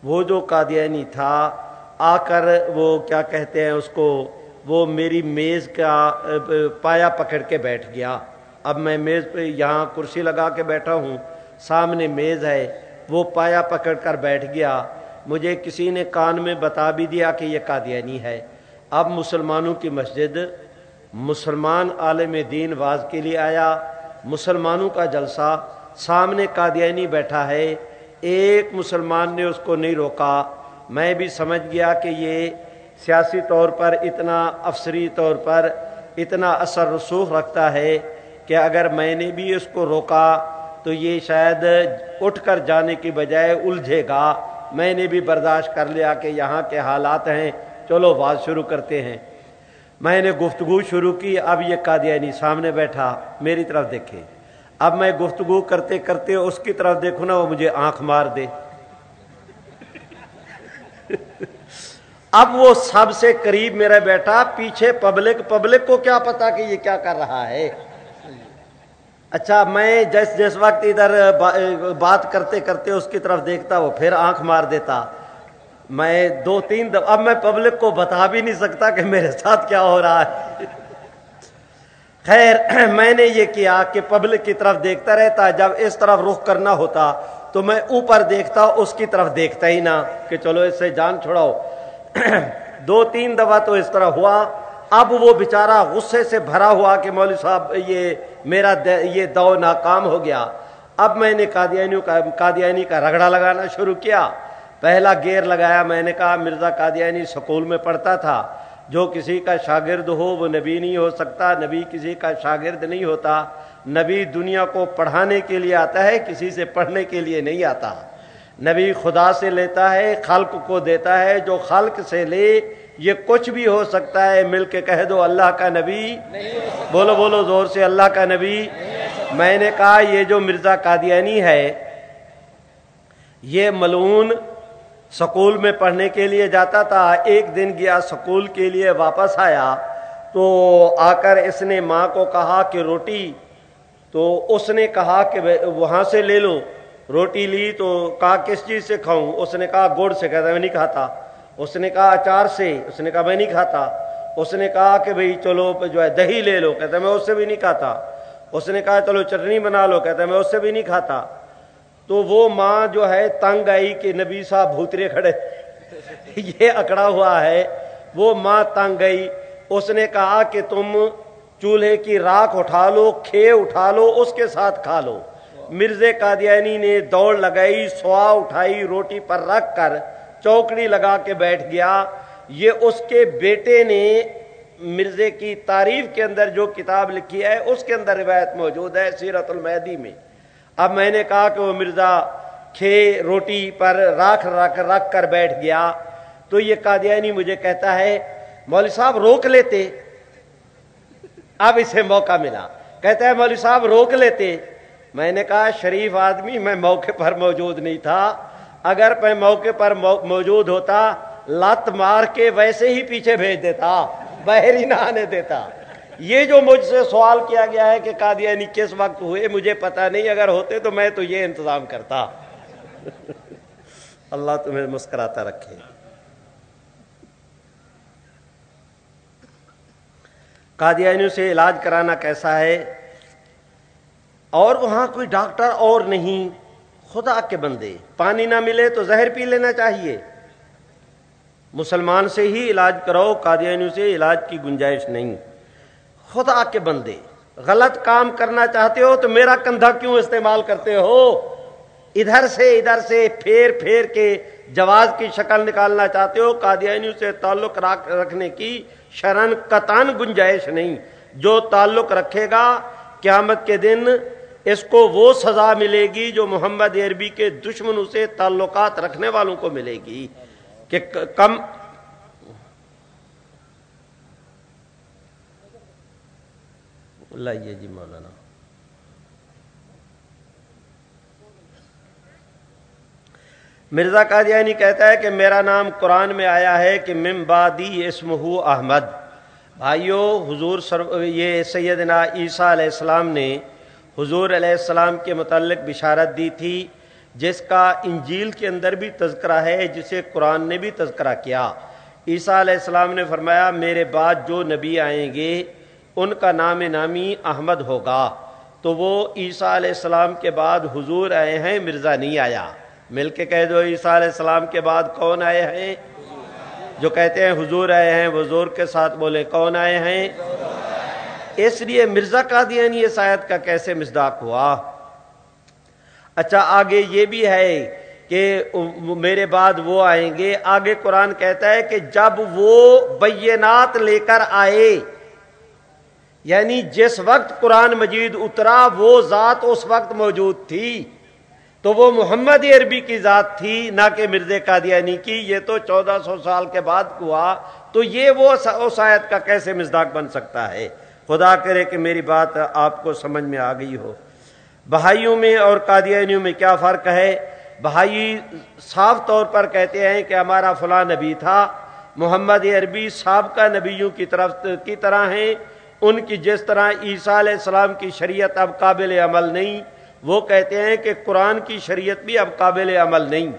وہ جو قادیانی تھا آ کر وہ کیا کہتے ہیں اس کو، وہ میری میز کا، پایا پکڑ کے بیٹھ گیا۔ اب میں میز پہ یہاں کرسی لگا کے بیٹھا ہوں، سامنے میز ہے، وہ پایا پکڑ کر بیٹھ گیا۔ مجھے کسی نے کان میں بتا بھی دیا کہ یہ قادیانی ہے۔ اب مسلمانوں کی مسجد، مسلمان عالم دین واز کے لیے آیا۔ مسلمانوں کا جلسہ، سامنے قادیانی بیٹھا ہے۔ ایک مسلمان نے اس کو نہیں روکا۔ میں بھی سمجھ گیا کہ یہ سیاسی طور پر اتنا افسری طور پر اتنا اثر رسوخ رکھتا ہے کہ اگر میں نے بھی اس کو روکا تو یہ شاید اٹھ کر جانے کی بجائے الجھے گا۔ میں نے بھی برداشت کر لیا کہ یہاں کے حالات ہیں۔ چلو بات شروع کرتے ہیں۔ میں نے گفتگو شروع کی۔ اب یہ قادیانی سامنے بیٹھا۔ میری طرف دیکھے اب میں گفتگو کرتے کرتے اس کی طرف دیکھوں نا، وہ مجھے آنکھ مار دے۔ اب وہ سب سے قریب میرا بیٹا پیچھے پبلک پبلک کو کیا پتا کہ یہ کیا کر رہا ہے؟ اچھا میں جس جس وقت ادھر بات کرتے کرتے اس کی طرف دیکھتا، وہ پھر آنکھ مار دیتا۔ میں دو تین دفعہ، اب میں پبلک کو بتا بھی نہیں سکتا کہ میرے ساتھ کیا ہو رہا ہے۔ خیر، میں نے یہ کیا کہ پبلک کی طرف دیکھتا رہتا، جب اس طرف رخ کرنا ہوتا تو میں اوپر دیکھتا، اس کی طرف دیکھتا ہی نہ، کہ چلو اس سے جان چھوڑاؤ دو تین دفعہ تو اس طرح ہوا۔ اب وہ بیچارہ غصے سے بھرا ہوا کہ مولوی صاحب، یہ میرا یہ دو ناکام ہو گیا۔ اب میں نے قادیانی کا قادیانی کا رگڑا لگانا شروع کیا۔ پہلا گیئر لگایا، میں نے کہا مرزا قادیانی سکول میں پڑھتا تھا۔ جو کسی کا شاگرد ہو وہ نبی نہیں ہو سکتا، نبی کسی کا شاگرد نہیں ہوتا۔ نبی دنیا کو پڑھانے کے لیے آتا ہے، کسی سے پڑھنے کے لیے نہیں آتا۔ نبی خدا سے لیتا ہے خلق کو دیتا ہے۔ جو خلق سے لے، یہ کچھ بھی ہو سکتا ہے۔ مل کے کہہ دو، اللہ کا نبی۔ بولو بولو، زور سے، اللہ کا نبی۔ میں نے کہا، یہ جو مرزا قادیانی ہے، یہ ملون سکول میں پڑھنے کے لیے جاتا تھا، ایک دن گیا سکول کے لیے واپس آیا تو آ کر اس نے ماں کو کہا کہ روٹی، تو اس نے کہا کہ وہاں سے لے لو، روٹی لی تو کہا کس چیز سے کھاؤں؟ اس نے کہا گڑ سے، کہتا میں نہیں کھاتا۔ اس نے کہا اچار سے، اس نے کہا میں نہیں کھاتا۔ اس نے کہا کہ بھئی چلو جو ہے دہی لے لو، کہتا میں اس سے بھی نہیں کھاتا۔ اس نے کہا چلو چٹنی بنا لو، کہتا میں اس سے بھی نہیں کھاتا۔ تو وہ ماں جو ہے تنگ آئی کہ نبی صاحب بھوترے کھڑے۔ یہ اکڑا ہوا ہے۔ وہ ماں تنگ گئی اس نے کہا کہ تم چولہے کی راکھ اٹھا لو کھے اٹھا لو، اس کے ساتھ کھا لو۔ مرزے قادیانی نے دوڑ لگائی، سوا اٹھائی، روٹی پر رکھ کر چوکڑی لگا کے بیٹھ گیا۔ یہ اس کے بیٹے نے مرزے کی تعریف کے اندر جو کتاب لکھی ہے، اس کے اندر روایت موجود ہے سیرت المہدی میں۔ اب میں نے کہا کہ وہ مرزا کھے روٹی پر راکھ رکھ رکھ کر بیٹھ گیا۔ تو یہ قادیانی مجھے کہتا ہے، مولوی صاحب روک لیتے۔ اب اسے موقع ملا۔ کہتا ہے، مولوی صاحب روک لیتے۔ میں نے کہا، شریف آدمی، میں موقع پر موجود نہیں تھا۔ اگر میں موقع پر موجود ہوتا، لت مار کے ویسے ہی پیچھے بھیج دیتا بحر ہی نہ آنے دیتا۔ یہ جو مجھ سے سوال کیا گیا ہے کہ قادیانی کس وقت ہوئے، مجھے پتا نہیں، اگر ہوتے تو میں تو یہ انتظام کرتا۔ اللہ تمہیں مسکراتا رکھے۔ قادیانیوں سے علاج کرانا کیسا ہے؟ اور وہاں کوئی ڈاکٹر اور نہیں، خدا کے بندے۔ پانی نہ ملے تو زہر پی لینا چاہیے۔ مسلمان سے ہی علاج کراؤ، قادیانیوں سے علاج کی گنجائش نہیں۔ خدا کے بندے، غلط کام کرنا چاہتے ہو تو میرا کندھا کیوں استعمال کرتے ہو؟ ادھر سے ادھر سے پھیر پھیر کے جواز کی شکل نکالنا چاہتے ہو؟ قادیانیوں سے تعلق رکھنے کی شرن قطان گنجائش نہیں۔ جو تعلق رکھے گا، قیامت کے دن اس کو وہ سزا ملے گی جو محمد عربی کے دشمنوں سے تعلقات رکھنے والوں کو ملے گی کہ کم لائیے جی مولانا۔ مرزا قادیانی کہتا ہے کہ میرا نام قرآن میں آیا ہے کہ ممبادی اسم احمد۔ بھائیو، حضور سر، یہ سیدنا عیسیٰ علیہ السلام نے حضور علیہ السلام کے متعلق بشارت دی تھی، جس کا انجیل کے اندر بھی تذکرہ ہے، جسے قرآن نے بھی تذکرہ کیا۔ عیسیٰ علیہ السلام نے فرمایا، میرے بعد جو نبی آئیں گے ان کا نام نامی احمد ہوگا۔ تو وہ عیسیٰ علیہ السلام کے بعد حضور آئے ہیں، مرزا نہیں آیا۔ مل کے کہہ دو عیسیٰ علیہ السلام کے بعد کون آئے ہیں؟ جو کہتے ہیں حضور آئے ہیں حضور کے ساتھ بولے، کون آئے ہیں؟ اس لیے مرزا قادیانی اس آیت کا کیسے مزداق ہوا؟ اچھا آگے یہ بھی ہے کہ میرے بعد وہ آئیں گے۔ آگے قرآن کہتا ہے کہ جب وہ بینات لے کر آئے یعنی جس وقت قرآن مجید اترا، وہ ذات اس وقت موجود تھی۔ تو وہ محمد عربی کی ذات تھی، نہ کہ مرز قادیانی کی۔ یہ تو چودہ سو سال کے بعد ہوا۔ تو یہ وہ اس آیت کا کیسے مزداق بن سکتا ہے؟ خدا کرے کہ میری بات آپ کو سمجھ میں آ گئی ہو۔ بہائیوں میں اور قادیانیوں میں کیا فرق ہے؟ بہائی صاف طور پر کہتے ہیں کہ ہمارا فلاں نبی تھا۔ محمد عربی سابقہ نبیوں کی طرف کی طرح ہیں۔ ان کی جس طرح عیسیٰ علیہ السلام کی شریعت اب قابل عمل نہیں، وہ کہتے ہیں کہ قرآن کی شریعت بھی اب قابل عمل نہیں۔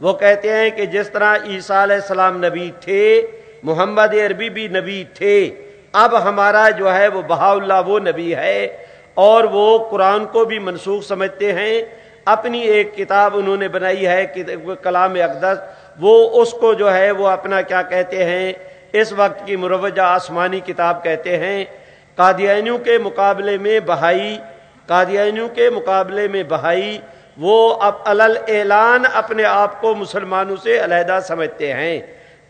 وہ کہتے ہیں کہ جس طرح عیسیٰ علیہ السلام نبی تھے، محمد عربی بھی نبی تھے، اب ہمارا جو ہے وہ بہا اللہ وہ نبی ہے اور وہ قرآن کو بھی منسوخ سمجھتے ہیں۔ اپنی ایک کتاب انہوں نے بنائی ہے، کلام اقدس۔ وہ اس کو جو ہے وہ اپنا کیا کہتے ہیں، اس وقت کی مروجہ آسمانی کتاب کہتے ہیں۔ قادیانیوں کے مقابلے میں بہائی، قادیانیوں کے مقابلے میں بہائی، وہ اب الل اعلان اپنے آپ کو مسلمانوں سے علیحدہ سمجھتے ہیں۔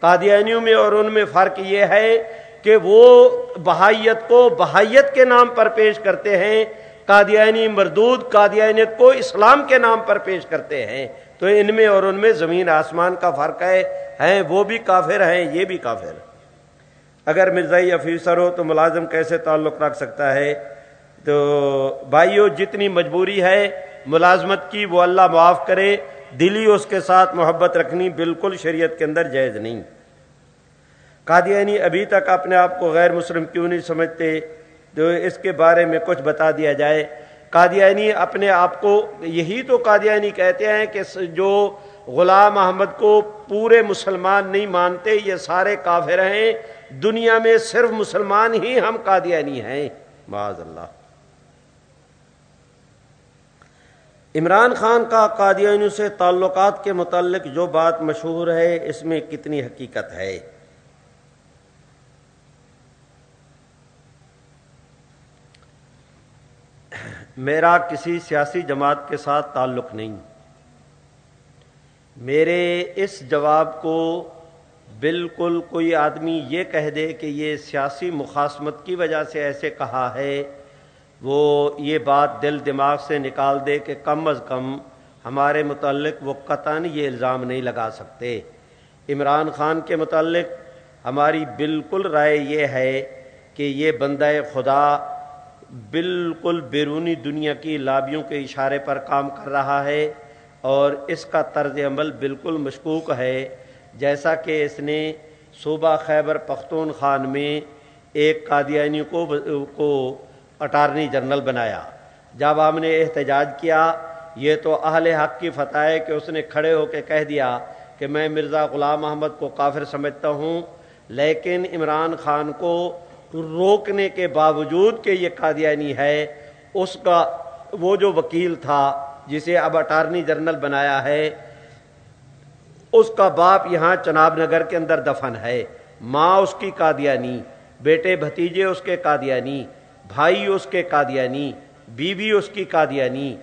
قادیانیوں میں اور ان میں فرق یہ ہے کہ وہ بہائیت کو بہائیت کے نام پر پیش کرتے ہیں، قادیانی مردود قادیانیت کو اسلام کے نام پر پیش کرتے ہیں۔ تو ان میں اور ان میں زمین آسمان کا فرق ہے، ہیں، وہ بھی کافر ہیں، یہ بھی کافر۔ اگر مرزائی افیسر ہو تو ملازم کیسے تعلق رکھ سکتا ہے؟ تو بھائیو، جتنی مجبوری ہے، ملازمت کی وہ اللہ معاف کرے، دلی اس کے ساتھ محبت رکھنی بالکل شریعت کے اندر جائز نہیں۔ قادیانی ابھی تک اپنے آپ کو غیر مسلم کیوں نہیں سمجھتے؟ تو اس کے بارے میں کچھ بتا دیا جائے۔ قادیانی اپنے آپ کو، یہی تو قادیانی کہتے ہیں کہ جو غلام احمد کو پورے مسلمان نہیں مانتے، یہ سارے کافر ہیں۔ دنیا میں صرف مسلمان ہی ہم قادیانی ہیں۔ معاذ اللہ عمران خان کا قادیانیوں سے تعلقات کے متعلق جو بات مشہور ہے، اس میں کتنی حقیقت ہے۔ میرا کسی سیاسی جماعت کے ساتھ تعلق نہیں۔ میرے اس جواب کو بالکل کوئی آدمی یہ کہہ دے کہ یہ سیاسی مخاسمت کی وجہ سے ایسے کہا ہے، وہ یہ بات دل دماغ سے نکال دے کہ کم از کم ہمارے متعلق وہ قطن یہ الزام نہیں لگا سکتے۔ عمران خان کے متعلق ہماری بالکل رائے یہ ہے کہ یہ بندہ خدا بالکل بیرونی دنیا کی لابیوں کے اشارے پر کام کر رہا ہے اور اس کا طرز عمل بالکل مشکوک ہے۔ جیسا کہ اس نے صوبہ خیبر پختون خان میں ایک قادیانی کو کو اٹارنی جنرل بنایا۔ جب ہم نے احتجاج کیا، یہ تو اہل حق کی فتح ہے کہ اس نے کھڑے ہو کے کہہ دیا کہ میں مرزا غلام محمد کو کافر سمجھتا ہوں، لیکن عمران خان کو روکنے کے باوجود کہ یہ قادیانی ہے، اس کا وہ جو وکیل تھا جسے اب اٹارنی جنرل بنایا ہے اس کا باپ یہاں چناب نگر کے اندر دفن ہے۔ ماں اس کی قادیانی، بیٹے بھتیجے اس کے قادیانی، بھائی اس کے قادیانی، بیوی اس کی قادیانی۔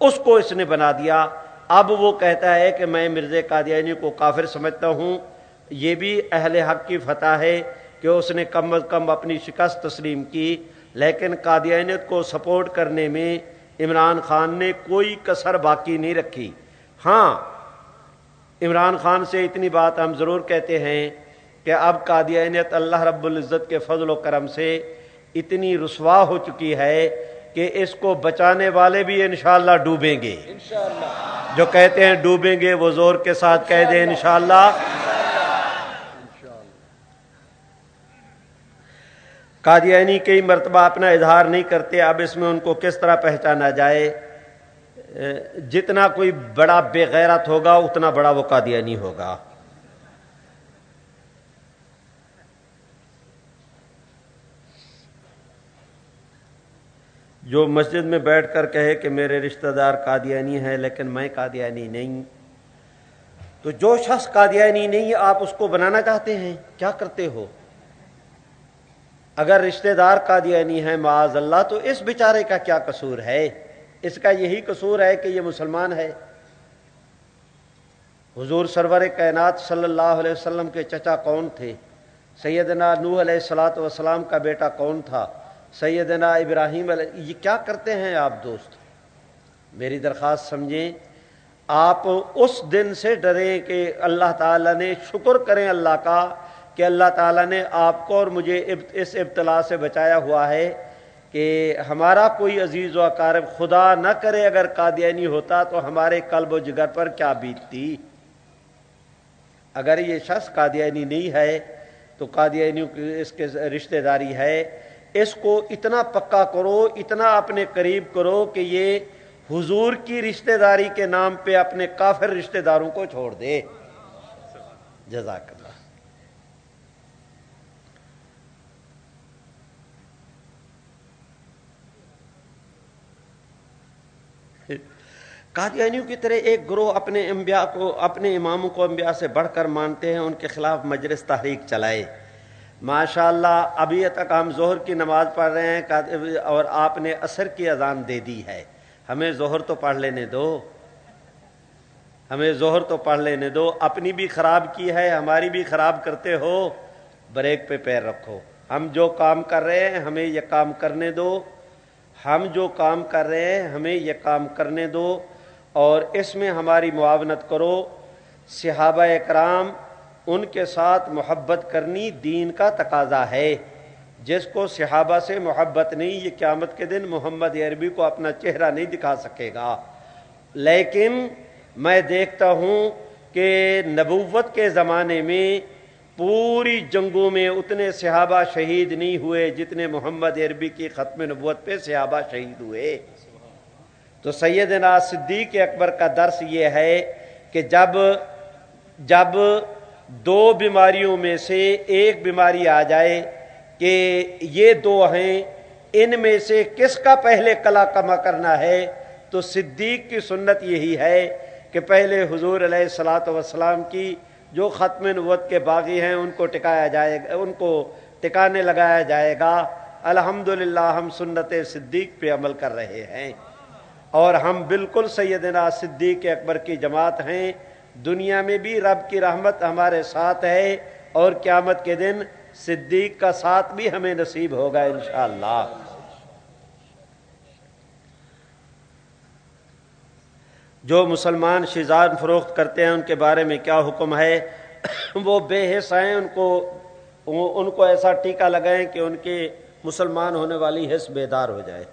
اس کو اس نے بنا دیا۔ اب وہ کہتا ہے کہ میں مرزا قادیانی کو کافر سمجھتا ہوں۔ یہ بھی اہل حق کی فتح ہے کہ اس نے کم از کم اپنی شکست تسلیم کی، لیکن قادیانیت کو سپورٹ کرنے میں عمران خان نے کوئی کسر باقی نہیں رکھی۔ ہاں عمران خان سے اتنی بات ہم ضرور کہتے ہیں کہ اب قادیانیت اللہ رب العزت کے فضل و کرم سے اتنی رسوا ہو چکی ہے کہ اس کو بچانے والے بھی انشاءاللہ ڈوبیں گے۔ جو کہتے ہیں ڈوبیں گے وہ زور کے ساتھ کہہ دیں انشاءاللہ۔ قادیانی کئی مرتبہ اپنا اظہار نہیں کرتے اب اس میں ان کو کس طرح پہچانا جائے؟ جتنا کوئی بڑا بے غیرت ہوگا، اتنا بڑا وہ قادیانی ہوگا۔ جو مسجد میں بیٹھ کر کہے کہ میرے رشتہ دار قادیانی ہے لیکن میں قادیانی نہیں۔ تو جو شخص قادیانی نہیں، آپ اس کو بنانا چاہتے ہیں؟ کیا کرتے ہو؟ اگر رشتہ دار قادیانی ہے معاذ اللہ، تو اس بیچارے کا کیا قصور ہے؟ اس کا یہی قصور ہے کہ یہ مسلمان ہے۔ حضور سرور کائنات صلی اللہ علیہ وسلم کے چچا کون تھے؟ سیدنا نوح علیہ السلاۃ وسلام کا بیٹا کون تھا؟ سیدنا ابراہیم علیہ یہ کیا کرتے ہیں آپ دوست؟ میری درخواست سمجھیں، آپ اس دن سے ڈریں کہ اللہ تعالی نے شکر کریں اللہ کا کہ اللہ تعالیٰ نے آپ کو اور مجھے اس ابتلا سے بچایا ہوا ہے۔ کہ ہمارا کوئی عزیز و اقارب خدا نہ کرے اگر قادیانی ہوتا تو ہمارے قلب و جگر پر کیا بیتتی؟ اگر یہ شخص قادیانی نہیں ہے تو قادیانی اس کے رشتہ داری ہے۔ اس کو اتنا پکا کرو، اتنا اپنے قریب کرو کہ یہ حضور کی رشتہ داری کے نام پہ اپنے کافر رشتہ داروں کو چھوڑ دے۔ جزاک اللہ قادیانیوں کی طرح ایک گروہ اپنے انبیاء کو، اپنے اماموں کو انبیاء سے بڑھ کر مانتے ہیں، ان کے خلاف مجلس تحریک چلائے۔ ماشاء اللہ ابھی تک ہم ظہر کی نماز پڑھ رہے ہیں اور آپ نے اثر کی اذان دے دی ہے۔ ہمیں ظہر تو پڑھ لینے دو۔ ہمیں ظہر تو پڑھ لینے دو۔ اپنی بھی خراب کی ہے، ہماری بھی خراب کرتے ہو۔ بریک پہ پیر رکھو۔ ہم جو کام کر رہے ہیں، ہمیں یہ کام کرنے دو۔ ہم جو کام کر رہے ہیں، ہمیں یہ کام کرنے دو۔ اور اس میں ہماری معاونت کرو۔ صحابہ اکرام، ان کے ساتھ محبت کرنی دین کا تقاضا ہے۔ جس کو صحابہ سے محبت نہیں، یہ قیامت کے دن محمد عربی کو اپنا چہرہ نہیں دکھا سکے گا۔ لیکن میں دیکھتا ہوں کہ نبوت کے زمانے میں پوری جنگوں میں اتنے صحابہ شہید نہیں ہوئے جتنے محمد عربی کی ختم نبوت پہ صحابہ شہید ہوئے۔ تو سیدنا صدیق اکبر کا درس یہ ہے کہ جب جب دو بیماریوں میں سے ایک بیماری آ جائے کہ یہ دو ہیں، ان میں سے کس کا پہلے کلا کما کرنا ہے؟ تو صدیق کی سنت یہی ہے کہ پہلے حضور علیہ السلاۃ وسلام کی جو ختم نوت کے باغی ہیں، ان کو ٹکایا جائے گا ان کو ٹکانے لگایا جائے گا۔ الحمد ہم سنت صدیق پہ عمل کر رہے ہیں۔ اور ہم بالکل سیدنا صدیق اکبر کی جماعت ہیں۔ دنیا میں بھی رب کی رحمت ہمارے ساتھ ہے اور قیامت کے دن صدیق کا ساتھ بھی ہمیں نصیب ہوگا انشاءاللہ۔ جو مسلمان شیزان فروخت کرتے ہیں، ان کے بارے میں کیا حکم ہے؟ وہ بے حص ہیں، ان کو ان کو ایسا ٹیکا لگائیں کہ ان کے مسلمان ہونے والی حص بیدار ہو جائے۔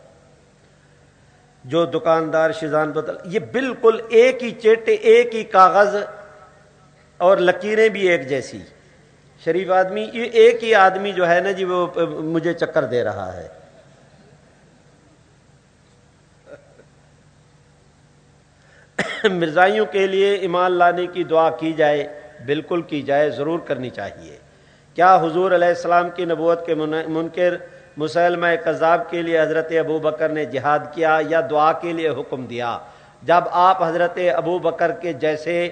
جو دکاندار شیزان بدل یہ بالکل ایک ہی چیٹ ایک ہی کاغذ اور لکیریں بھی ایک جیسی۔ شریف آدمی، یہ ایک ہی آدمی جو ہے نا جی وہ مجھے چکر دے رہا ہے۔ مرزائیوں کے لیے ایمان لانے کی دعا کی جائے، بالکل کی جائے، ضرور کرنی چاہیے۔ کیا حضور علیہ السلام کی نبوت کے منکر مسلمہ کذاب کے لیے حضرت ابو بکر نے جہاد کیا یا دعا کے لیے حکم دیا۔ جب آپ حضرت ابو بکر کے جیسے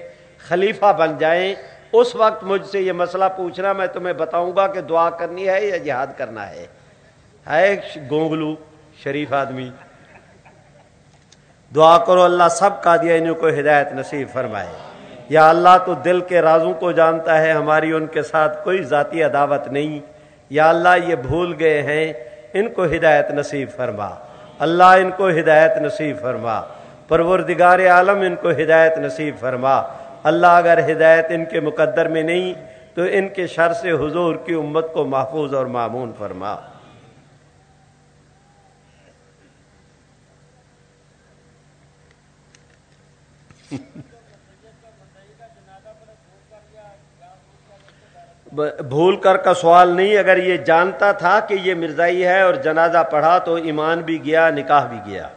خلیفہ بن جائیں، اس وقت مجھ سے یہ مسئلہ پوچھنا، میں تمہیں بتاؤں گا کہ دعا کرنی ہے یا جہاد کرنا ہے۔ ہے گونگلو، شریف آدمی۔ دعا کرو، اللہ سب کا دیا کو ہدایت نصیب فرمائے۔ یا اللہ تو دل کے رازوں کو جانتا ہے، ہماری ان کے ساتھ کوئی ذاتی عداوت نہیں۔ یا اللہ یہ بھول گئے ہیں، ان کو ہدایت نصیب فرما۔ اللہ ان کو ہدایت نصیب فرما۔ پروردگار عالم ان کو ہدایت نصیب فرما۔ اللہ اگر ہدایت ان کے مقدر میں نہیں، تو ان کے شر سے حضور کی امت کو محفوظ اور معمون فرما۔ بھول کر کا سوال نہیں، اگر یہ جانتا تھا کہ یہ مرزائی ہے اور جنازہ پڑھا تو ایمان بھی گیا، نکاح بھی گیا۔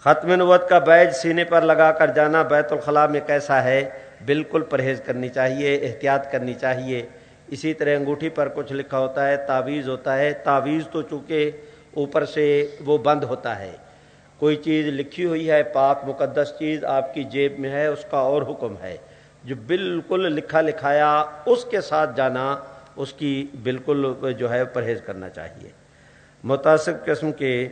ختم نوت کا بیج سینے پر لگا کر جانا بیت الخلاء میں کیسا ہے؟ بالکل پرہیز کرنی چاہیے، احتیاط کرنی چاہیے۔ اسی طرح انگوٹھی پر کچھ لکھا ہوتا ہے، تعویذ ہوتا ہے۔ تعویذ تو چونکہ اوپر سے وہ بند ہوتا ہے۔ کوئی چیز لکھی ہوئی ہے، پاک مقدس چیز آپ کی جیب میں ہے، اس کا اور حکم ہے۔ جو بالکل لکھا لکھایا اس کے ساتھ جانا، اس کی بالکل جو ہے پرہیز کرنا چاہیے۔ متاثر قسم کے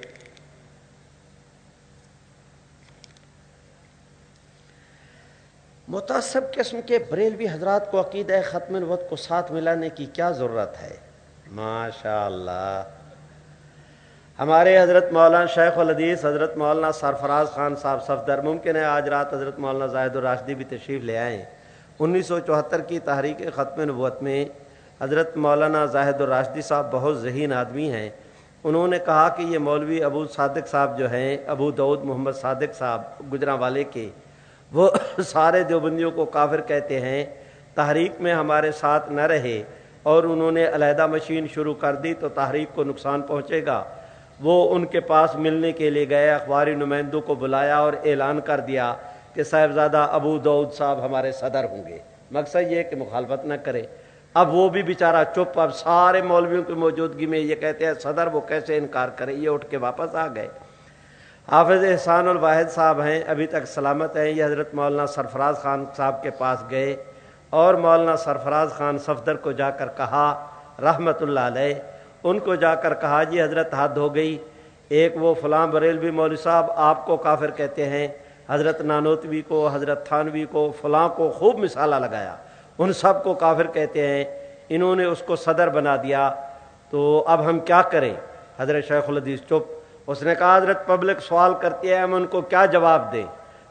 متاثر قسم کے بریلوی حضرات کو عقید ختم الوقت کو ساتھ ملانے کی کیا ضرورت ہے؟ ماشاء اللہ ہمارے حضرت مولانا شیخ الحدیث، حضرت مولانا سرفراز خان صاحب صفدر ممکن ہے آج رات حضرت مولانا زاہد الراشدی بھی تشریف لے آئیں۔ انیس سو چوہتر کی تحریک ختم نبوت میں حضرت مولانا زاہد الراشدی صاحب بہت ذہین آدمی ہیں۔ انہوں نے کہا کہ یہ مولوی ابو صادق صاحب جو ہیں، ابو دعود محمد صادق صاحب گجرا والے کے، وہ سارے دیوبندیوں کو کافر کہتے ہیں۔ تحریک میں ہمارے ساتھ نہ رہے اور انہوں نے علیحدہ مشین شروع کر دی تو تحریک کو نقصان پہنچے گا۔ وہ ان کے پاس ملنے کے لیے گئے، اخباری نمائندوں کو بلایا اور اعلان کر دیا۔ کہ صاحبزادہ ابو دعود صاحب ہمارے صدر ہوں گے۔ مقصد یہ کہ مخالفت نہ کرے۔ اب وہ بھی بیچارہ چپ، اب سارے مولویوں کی موجودگی میں یہ کہتے ہیں، صدر وہ کیسے انکار کرے؟ یہ اٹھ کے واپس آ گئے۔ حافظ احسان الواحد صاحب ہیں، ابھی تک سلامت ہیں۔ یہ حضرت مولانا سرفراز خان صاحب کے پاس گئے۔ اور مولانا سرفراز خان صفدر کو جا کر کہا، رحمت اللہ علیہ، ان کو جا کر کہا جی حضرت حد ہو گئی۔ ایک وہ فلاں بریلوی مولوی صاحب آپ کو کافر کہتے ہیں۔ حضرت نانوتوی کو، حضرت تھانوی کو، فلاں کو خوب مثالہ لگایا۔ ان سب کو کافر کہتے ہیں، انہوں نے اس کو صدر بنا دیا۔ تو اب ہم کیا کریں؟ حضرت شیخ الحدیث چپ۔ اس نے کہا، حضرت پبلک سوال کرتی ہے، ہم ان کو کیا جواب دیں؟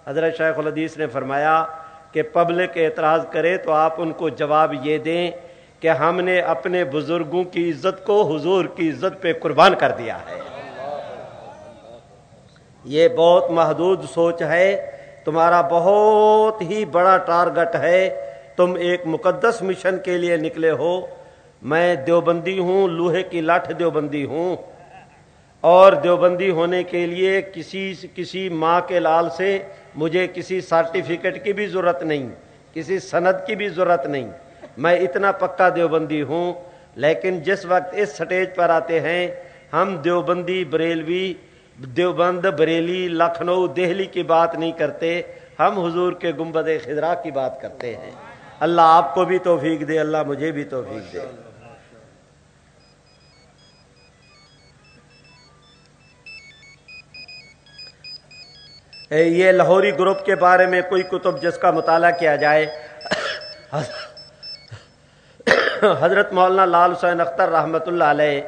حضرت شیخ الحدیث نے فرمایا کہ پبلک اعتراض کرے تو آپ ان کو جواب یہ دیں کہ ہم نے اپنے بزرگوں کی عزت کو حضور کی عزت پہ قربان کر دیا ہے۔ یہ بہت محدود سوچ ہے، تمہارا بہت ہی بڑا ٹارگٹ ہے، تم ایک مقدس مشن کے لیے نکلے ہو۔ میں دیوبندی ہوں، لوہے کی لاٹھ دیوبندی ہوں۔ اور دیوبندی ہونے کے لیے کسی کسی ماں کے لال سے مجھے کسی سرٹیفکیٹ کی بھی ضرورت نہیں، کسی سند کی بھی ضرورت نہیں۔ میں اتنا پکا دیوبندی ہوں، لیکن جس وقت اس سٹیج پر آتے ہیں، ہم دیوبندی بریلوی دیوبند، بریلی، لکھنؤ، دہلی کی بات نہیں کرتے، ہم حضور کے گنبد خدرا کی بات کرتے ہیں۔ اللہ آپ کو بھی توفیق دے، اللہ مجھے بھی توفیق دے۔ یہ لاہوری گروپ کے بارے میں کوئی کتب جس کا مطالعہ کیا جائے۔ حضرت مولانا لال حسین اختر رحمۃ اللہ علیہ۔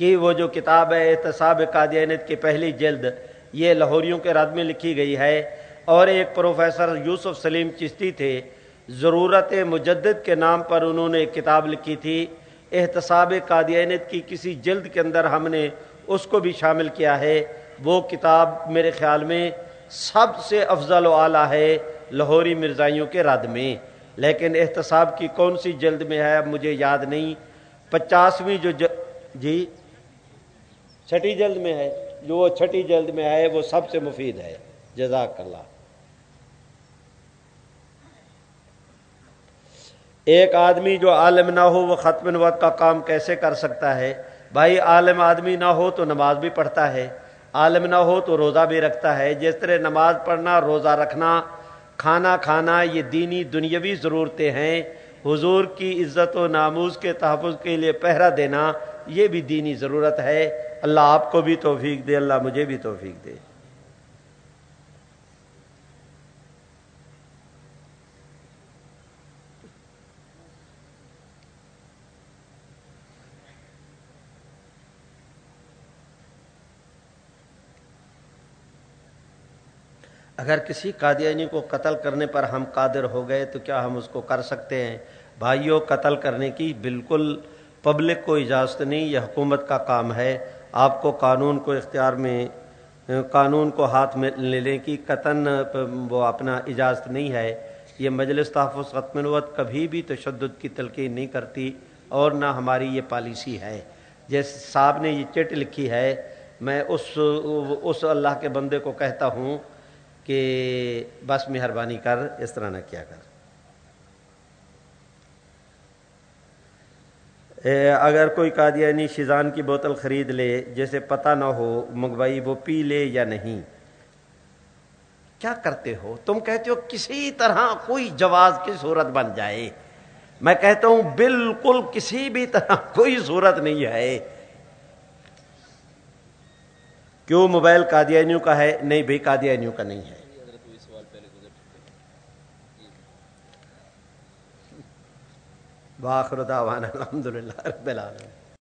کی وہ جو کتاب ہے، احتساب قادیانت کی پہلی جلد، یہ لاہوریوں کے رد میں لکھی گئی ہے۔ اور ایک پروفیسر یوسف سلیم چشتی تھے۔ ضرورت مجدد کے نام پر انہوں نے ایک کتاب لکھی تھی۔ احتساب قادیانت کی کسی جلد کے اندر ہم نے اس کو بھی شامل کیا ہے۔ وہ کتاب میرے خیال میں سب سے افضل و اعلیٰ ہے لاہوری مرزائیوں کے رد میں۔ لیکن احتساب کی کون سی جلد میں ہے، مجھے یاد نہیں۔ پچاسویں جو جی؟ چھٹی جلد میں ہے، جو وہ چھٹی جلد میں ہے وہ سب سے مفید ہے۔ جزاک اللہ۔ ایک آدمی جو عالم نہ ہو، وہ ختم نوت کا کام کیسے کر سکتا ہے؟ بھائی، عالم آدمی نہ ہو تو نماز بھی پڑھتا ہے۔ عالم نہ ہو تو روزہ بھی رکھتا ہے۔ جس طرح نماز پڑھنا، روزہ رکھنا، کھانا کھانا، یہ دینی دنیاوی ضرورتیں ہیں۔ حضور کی عزت و ناموز کے تحفظ کے لیے پہرا دینا یہ بھی دینی ضرورت ہے۔ اللہ آپ کو بھی توفیق دے، اللہ مجھے بھی توفیق دے۔ اگر کسی قادیانی کو قتل کرنے پر ہم قادر ہو گئے تو کیا ہم اس کو کر سکتے ہیں؟ بھائیوں قتل کرنے کی بالکل پبلک کو اجازت نہیں، یہ حکومت کا کام ہے۔ آپ کو قانون کو اختیار میں، قانون کو ہاتھ میں لینے کی قطن وہ اپنا اجازت نہیں ہے۔ یہ مجلس تحفظ ختم نوت کبھی بھی تشدد کی تلقین نہیں کرتی اور نہ ہماری یہ پالیسی ہے۔ جیسے صاحب نے یہ چٹ لکھی ہے، میں اس اس اللہ کے بندے کو کہتا ہوں کہ بس مہربانی کر، اس طرح نہ کیا کر۔ اگر کوئی قادیانی شیزان کی بوتل خرید لے، جیسے پتہ نہ ہو منگوائی وہ پی لے یا نہیں۔ کیا کرتے ہو؟ تم کہتے ہو کسی طرح کوئی جواز کی صورت بن جائے۔ میں کہتا ہوں بالکل کسی بھی طرح کوئی صورت نہیں ہے۔ کیوں موبائل قادیانیوں کا ہے؟ نہیں بھائی، قادیانیوں کا نہیں ہے۔ باخر دعوانا الحمد للہ رب العالمين